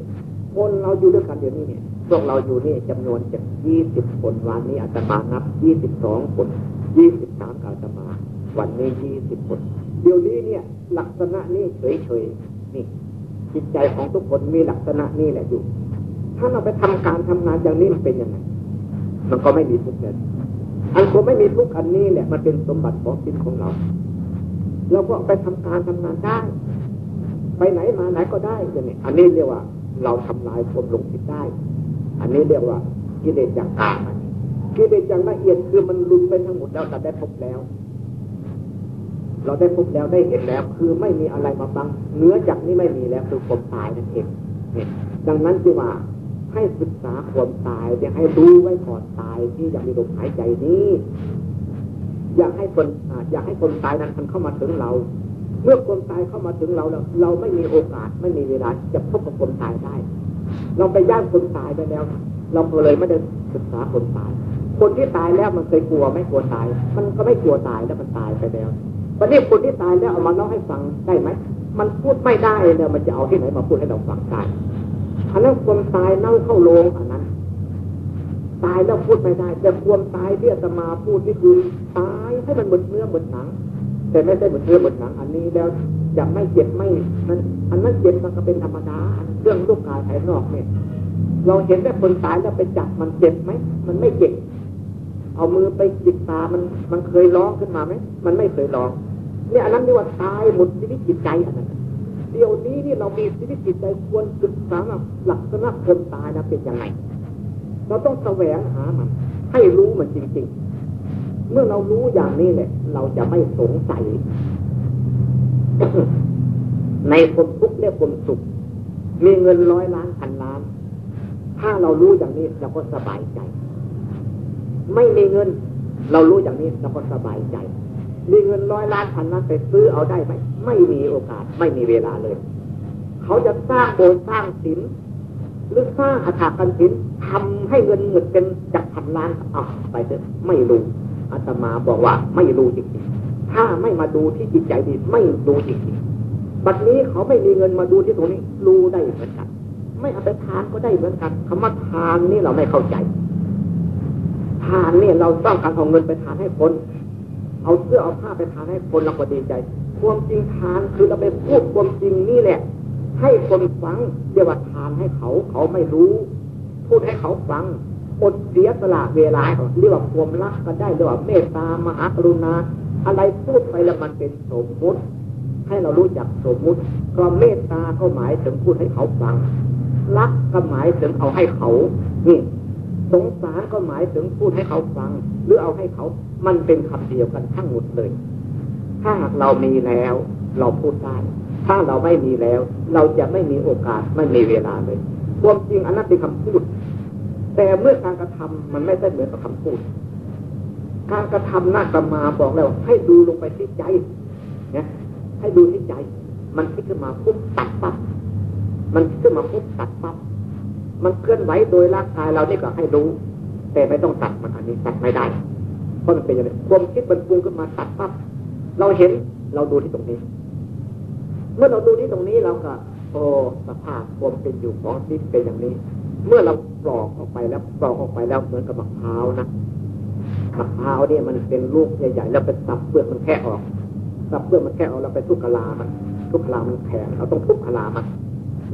Speaker 1: คนเราอยู่ด้วยกันเดี๋ยวนี้เนี่ยพวกเราอยู่นี่จำนวนจากยี่สิบคนวันนี้อาตมานับยี่สิบสองคนยี่สิบสามอาตมา วันนี้ยี่สิบคน เดี๋ยวนี้เนี่ย ลักษณะนี้เฉยๆนี่ จิตใจของทุกคนมีลักษณะนี้แหละอยู่ ถ้าเราไปทำการทำงานอย่างนี้มันเป็นยังไงมันก็ไม่มีทุกข์เลยอันคงไม่มีทุกข์อันนี้แหละมันเป็นสมบัติของชีวิตของเราเราก็ไปทำการทำงานได้ ไปไหนมาไหนก็ได้อย่างนี้อันนี้เรียกว่า เราทำลายความหลงผิดได้ อันนี้เรียกว่ากิเลสอย่างกลางกิเลสอย่างละเอียดคือมันลุนไปทั้งหมดแล้วเราได้พบแล้ว เราได้พบแล้วได้เห็นแล้ว คือไม่มีอะไรมาบังเนื้อจากนี้ไม่มีแล้วคือความตายนั่นเองดังนั้นจึงว่าให้ศึกษาความตายจะให้รู้ไว้ก่อนตายที่ยังมีลมหายใจนี้ อยากให้คนอยากให้คนตายนั้นมันเข้ามาถึงเรา เมื่อคนตายเข้ามาถึงเราแล้ว เราไม่มีโอกาสไม่มีเวลาจะพบกับคนตายได้ เราไปย่างคนตายไปแล้ว เราก็เลยไม่ได้ศึกษาคนตาย คนที่ตายแล้วมันเคยกลัวไม่กลัวตาย มันก็ไม่กลัวตายแล้วมันตายไปแล้ว วันนี้คนที่ตายแล้วเอามาเล่าให้ฟังได้ไหม มันพูดไม่ได้เลยมันจะเอาที่ไหนมาพูดให้เราฟังได้อันนั้นความตายเน่าเข้าโลงอันนั้นตายแล้วพูดไม่ได้ แต่ความตายที่อาตมาพูดนี่คือตายให้มันหมือนเนื้อหมือนหนัง แต่ไม่ใช่หมือนเนื้อหมือนหนัง อันนี้แล้วจะไม่เจ็บไม่นั้นอันนั้นเจ็บมันก็เป็นธรรมดาเรื่องลูกกายภายนอกเนี่ย เราเห็นแต่คนตายแล้วไปจับมันเจ็บไหมมันไม่เจ็บเอามือไปจิกตามันมันเคยร้องขึ้นมาไหมมันไม่เคยร้อง เนี่ยอันนั้นเรียกว่าตายหมดชีวิตจิตใจอันนั้นเดี๋ยวนี้นี่เรามีชีวิตจิตใจควรศึกษาหลักษณะคนตายนะเป็นยังไง เราต้องแสวงหามัน ให้รู้มันจริง ๆ เมื่อเรารู้อย่างนี้เนี่ยเราจะไม่สงสัย ในความทุกข์และความสุข มีเงินร้อยล้านพันล้าน ถ้าเรารู้อย่างนี้เราก็สบายใจ ไม่มีเงิน เรารู้อย่างนี้เราก็สบายใจ มีเงินร้อยล้านพันล้านไปซื้อเอาได้ไหมไม่มีโอกาสไม่มีเวลาเลย เขาจะสร้างโบสถ์สร้างศิลหรือสร้างอาคารกันศิลทำให้เงินหมดเป็นจากพันล้านอะไปเถอะไม่รู้อาตมาบอกว่าไม่รู้จริงๆถ้าไม่มาดูที่จิตใจดีไม่รู้จริงๆบัดนี้เขาไม่มีเงินมาดูที่ตรงนี้ รู้ได้เหมือนกัน ไม่เอาไปทานก็ได้เหมือนกันคำว่าทานนี่เราไม่เข้าใจ ทานเนี่ยเราต้องการเอาเงินไปทานให้คน เอาเสื้อเอาผ้าไปทานให้คนเราก็ดีใจความจริงทานคือเราไปพูดความจริงนี่แหละ ให้คนฟังเรียกว่าทานให้เขาเขาไม่รู้ พูดให้เขาฟังอดเสียสละเวลาเขาเรียกว่าความรักก็ได้เรียกว่าเมตตามหากรุณา อะไรพูดไปแล้วมันเป็นสมมุติ ให้เรารู้จักสมมุติ ก็เมตตาก็หมายถึงพูดให้เขาฟังรักก็หมายถึงเอาให้เขานี่ สงสารก็หมายถึงพูดให้เขาฟัง หรือเอาให้เขา มันเป็นคำเดียวกันทั้งหมดเลย ถ้าหากเรามีแล้ว เราพูดได้ ถ้าเราไม่มีแล้ว เราจะไม่มีโอกาสไม่มีเวลาเลยความจริงอันนั้นเป็นคำพูด แต่เมื่อการกระทำมันไม่ได้เหมือนกับคำพูด การกระทำน่ากรมาบอกแล้ว ให้ดูลงไปที่ใจเนี่ยให้ดูที่ใจ มันคิดขึ้นมาปุ๊บตัดปั๊บมันขึ้นมาปุ๊บตัดปั๊บ มันเคลื่อนไหวโดยร่างกายเรานี่ก็ให้รู้ แต่ไม่ต้องตัดมันอันนี้ตัดไม่ได้ เพราะมันเป็นอย่างนี้ความคิดมันปรุงขึ้นมาตัดปั๊บเราเห็นเราดูที่ตรงนี้ เมื่อเราดูที่ตรงนี้เราก็โอ้สภาพความเป็นอยู่ของชีวิตเป็นอย่างนี้ เมื่อเราปลอกออกไปแล้วปลอกออกไปแล้วเหมือนกับมะพร้าวนะมะพร้าวเนี่ยมันเป็นลูกใหญ่ๆแล้วเป็นสับเปลือกมันแค่ออกสับเปลือกมันแค่ออกเราไปทุกกะลามันทุกกะลามันแข็งเราต้องทุกกะลามัน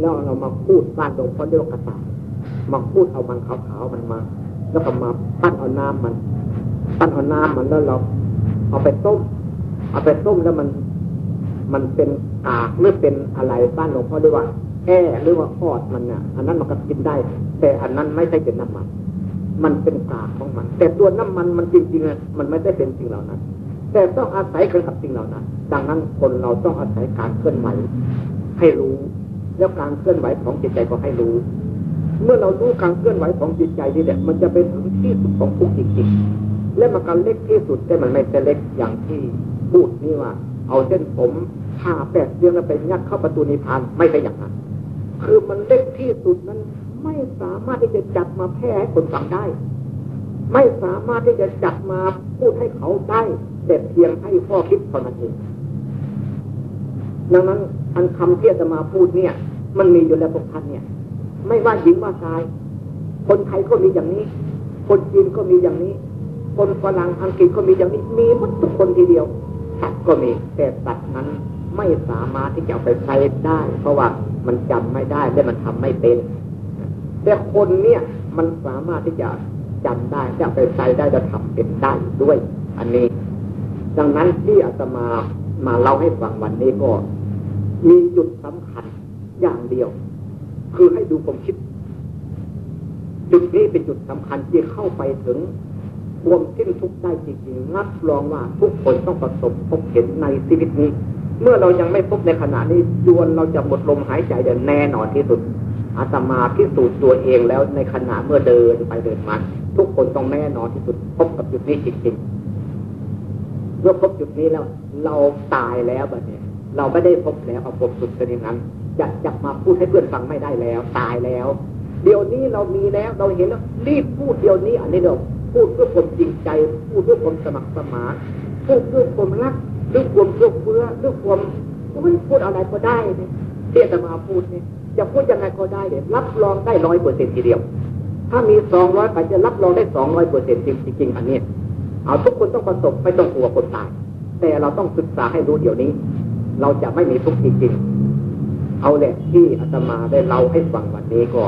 Speaker 1: แล้วเรามาพูดบ้านตรงพอเดียวกระตา มาพูดเอามันขาวๆมันมา แล้วก็มาปั้นเอาน้ำมัน ปั้นเอาน้ำมันแล้วเราเอาไปต้ม เอาไปต้มแล้วมันมันเป็นกากหรือเป็นอะไรบ้านหลวงพ่อเรียว่าแอ่หรือว่าทอดมันเนี่ยอันนั้นมันก็กินได้ แต่อันนั้นไม่ใช่เป็นน้ำมัน มันเป็นกากของมัน แต่ตัวน้ำมันมันจริงๆอะมันไม่ได้เป็นสิ่งเหล่านั้น แต่ต้องอาศัยกันกับสิ่งเหล่านั้น ดังนั้นคนเราต้องอาศัยการเคลื่อนไหวให้รู้ แล้วการเคลื่อนไหวของจิตใจก็ให้รู้ เมื่อเรารู้การเคลื่อนไหวของจิตใจนี่แหละมันจะเป็นถึงที่สุดของทุกจริงๆและมันก็เล็กที่สุดแต่มันไม่ใช่เล็กอย่างที่พูดนี่ว่า เอาเส้นผมผ่าแปดเดือนแล้วไปยัดเข้าประตูนิพพานไม่ใช่อย่างนั้นคือมันเล็กที่สุดนั้นไม่สามารถที่จะจับมาแพร่ให้คนฟังได้ ไม่สามารถที่จะจับมาพูดให้เขาได้แต่เพียงให้พ่อคิดเท่านั้นเองดังนั้นอันคำที่จะมาพูดเนี่ย มันมีอยู่แล้วพวกท่านเนี่ย ไม่ว่าหญิงว่าชาย คนไทยก็มีอย่างนี้ คนจีนก็มีอย่างนี้ คนฝรั่งอังกฤษก็มีอย่างนี้ มีหมดทุกคนทีเดียวสัตว์ก็มีแต่สัตว์นั้นไม่สามารถที่จะไปใช้ได้ เพราะว่ามันจำไม่ได้และมันทำไม่เป็น แต่คนเนี่ยมันสามารถที่จะจำได้จะไปใช้ได้จะทำเป็นได้ด้วย อันนี้ ดังนั้นที่อาตมามาเล่าให้ฟังวันนี้ก็ มีจุดสำคัญอย่างเดียว คือให้ดูความคิด จุดนี้เป็นจุดสำคัญที่เข้าไปถึงความสิ้นทุกข์ได้จริงๆนับรองว่าทุกคนต้องประสบพบเห็นในชีวิตนี้ เมื่อเรายังไม่พบในขณะนี้จวนเราจะหมดลมหายใจอย่างแน่นอนที่สุดอาตมาพิสูจน์ตัวเองแล้วในขณะเมื่อเดินไปเดินมาทุกคนต้องแน่นอนที่สุด พบกับจุดนี้จริงๆเมื่อพบจุดนี้แล้ว เราตายแล้วแบบนี้เราไม่ได้พบแล้วเอาพบจุดนี้นั้น จะจะมาพูดให้เพื่อนฟังไม่ได้แล้ว ตายแล้ว เดี๋ยวนี้เรามีแล้วเราเห็นแล้วรีบพูดเดี๋ยวนี้อันนี้เราพูดด้วยความจริงใจ พูดด้วยความสมัครสมานพูดด้วยความรักด้วยความเพื่อเพื่อด้วยความพูดอะไรก็ได้เนี่ยที่จะมาพูดเนี่ยจะพูดยังไงก็ได้เนี่ยรับรองได้ร้อยเปอร์เซ็นทีเดียว ถ้ามีสองร้อยไปจะรับรองได้สองร้อยเปอร์เซ็นต์จริงๆอันนี้เอาทุกคนต้องประสบไม่ต้องกลัวคนตาย แต่เราต้องศึกษาให้รู้เดี๋ยวนี้ เราจะไม่มีทุกข์จริงๆ เอาแหละที่อาตมาได้เล่าให้ฟังวันนี้ก็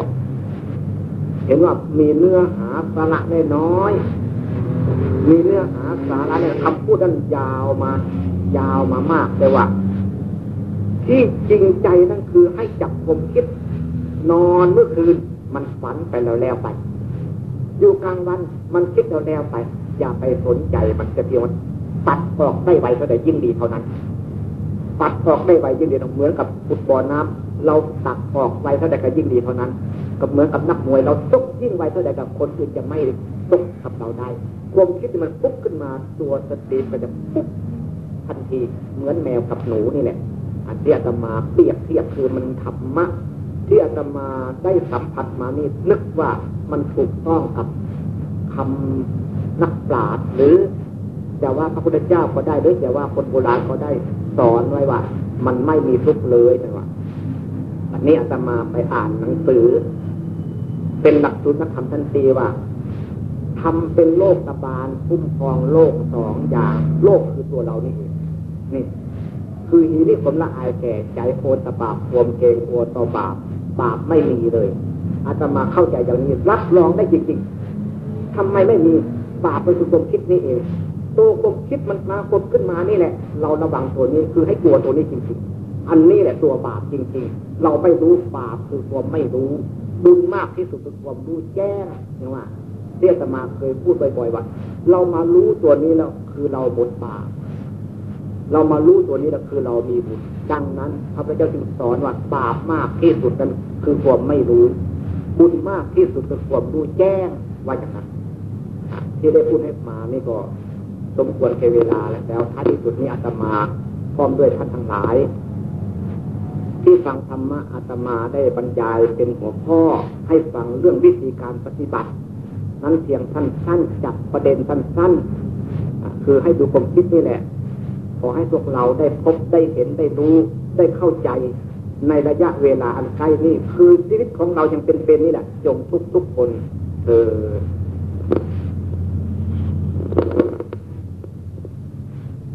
Speaker 1: เห็นว่ามีเนื้อหาสาระได้น้อย มีเนื้อหาสาระเนี่ยคำพูดนั้นยาวมา ยาวมามากแต่ว่า ที่จริงใจนั่นคือให้จับผมคิด นอนเมื่อคืน มันฝันไปแล้วแล้วไป อยู่กลางวันมันคิดแล้วแล้วไป อย่าไปสนใจมันจะเพียงปัดออกได้ไวเท่าใดยิ่งดีเท่านั้น ปัดออกได้ไวยิ่งดีเหมือนกับฟุตบอน้ำเราตักออกไวเท่าใดก็ยิ่งดีเท่านั้นก็เหมือนกับนักมวยเราตุกยิ่งไวเท่าใดกับคนอื่นจะไม่ตุกกับเราได้ความคิดมันปุ๊บขึ้นมาตัวสติก็จะปุ๊บทันทีเหมือนแมวกับหนูนี่แหละอันที่อาตมาเปรียบเทียบคือมันธรรมะที่อาตมาได้สัมผัสมานี่นึกว่ามันถูกต้องกับคำนักปราชญ์หรือจะว่าพระพุทธเจ้าก็ได้หรือจะว่าคนโบราณก็ได้ สอนไว้ว่า มันไม่มีทุกข์เลยนะว่าอันนี้อาตมาไปอ่านหนังสือ เป็นหลักสูตรนักธรรมทันตีว่าทำเป็นโลกตะบาลคุ้มครองโลกสองอย่าง โลกคือตัวเรานี่เองนี่ คือฮีริผมละอายแก่ใจโอนตบาปควมเกงโอต่อบาปบาปไม่มีเลยอาตมาเข้าใจอย่างนี้ รับรองได้จริงๆทำไมไม่มีบาปเป็นความคิดนี่เอง ตัวความคิดมันมากดขึ้นมานี่แหละ เราระวังตัวนี้คือให้กลัวตัวนี้จริงๆ อันนี้แหละตัวบาปจริงๆ เราไม่รู้บาปคือความไม่รู้บุญมากที่สุดคือความรู้แจ้งนะว่าเรียกมาเคยพูดบ่อยๆว่า เรามารู้ตัวนี้แล้วคือเราบดบาปเรามารู้ตัวนี้แล้วคือเรามีบุญดังนั้นพระพุทธเจ้าจึงสอนว่าบาปมากที่สุดนั้นคือความไม่รู้ บุญมากที่สุดคือความรู้แจ้งว่าอย่างนั้นที่ได้พูดให้มานี่ก็ สมควรแก่เวลาแล้วท้ายที่สุดนี้อาตมาพร้อมด้วยท่านทั้งหลาย ที่ฟังธรรมะอาตมาได้บรรยายเป็นหัวข้อให้ฟังเรื่องวิธีการปฏิบัติ นั้นเพียงสั้นๆจับประเด็นสั้นๆคือให้ดูความคิดนี่แหละ ขอให้พวกเราได้พบได้เห็นได้รู้ได้เข้าใจในระยะเวลาอันใกล้นี้คือชีวิตของเรายังเป็นๆนี่แหละจงทุกๆคนเออ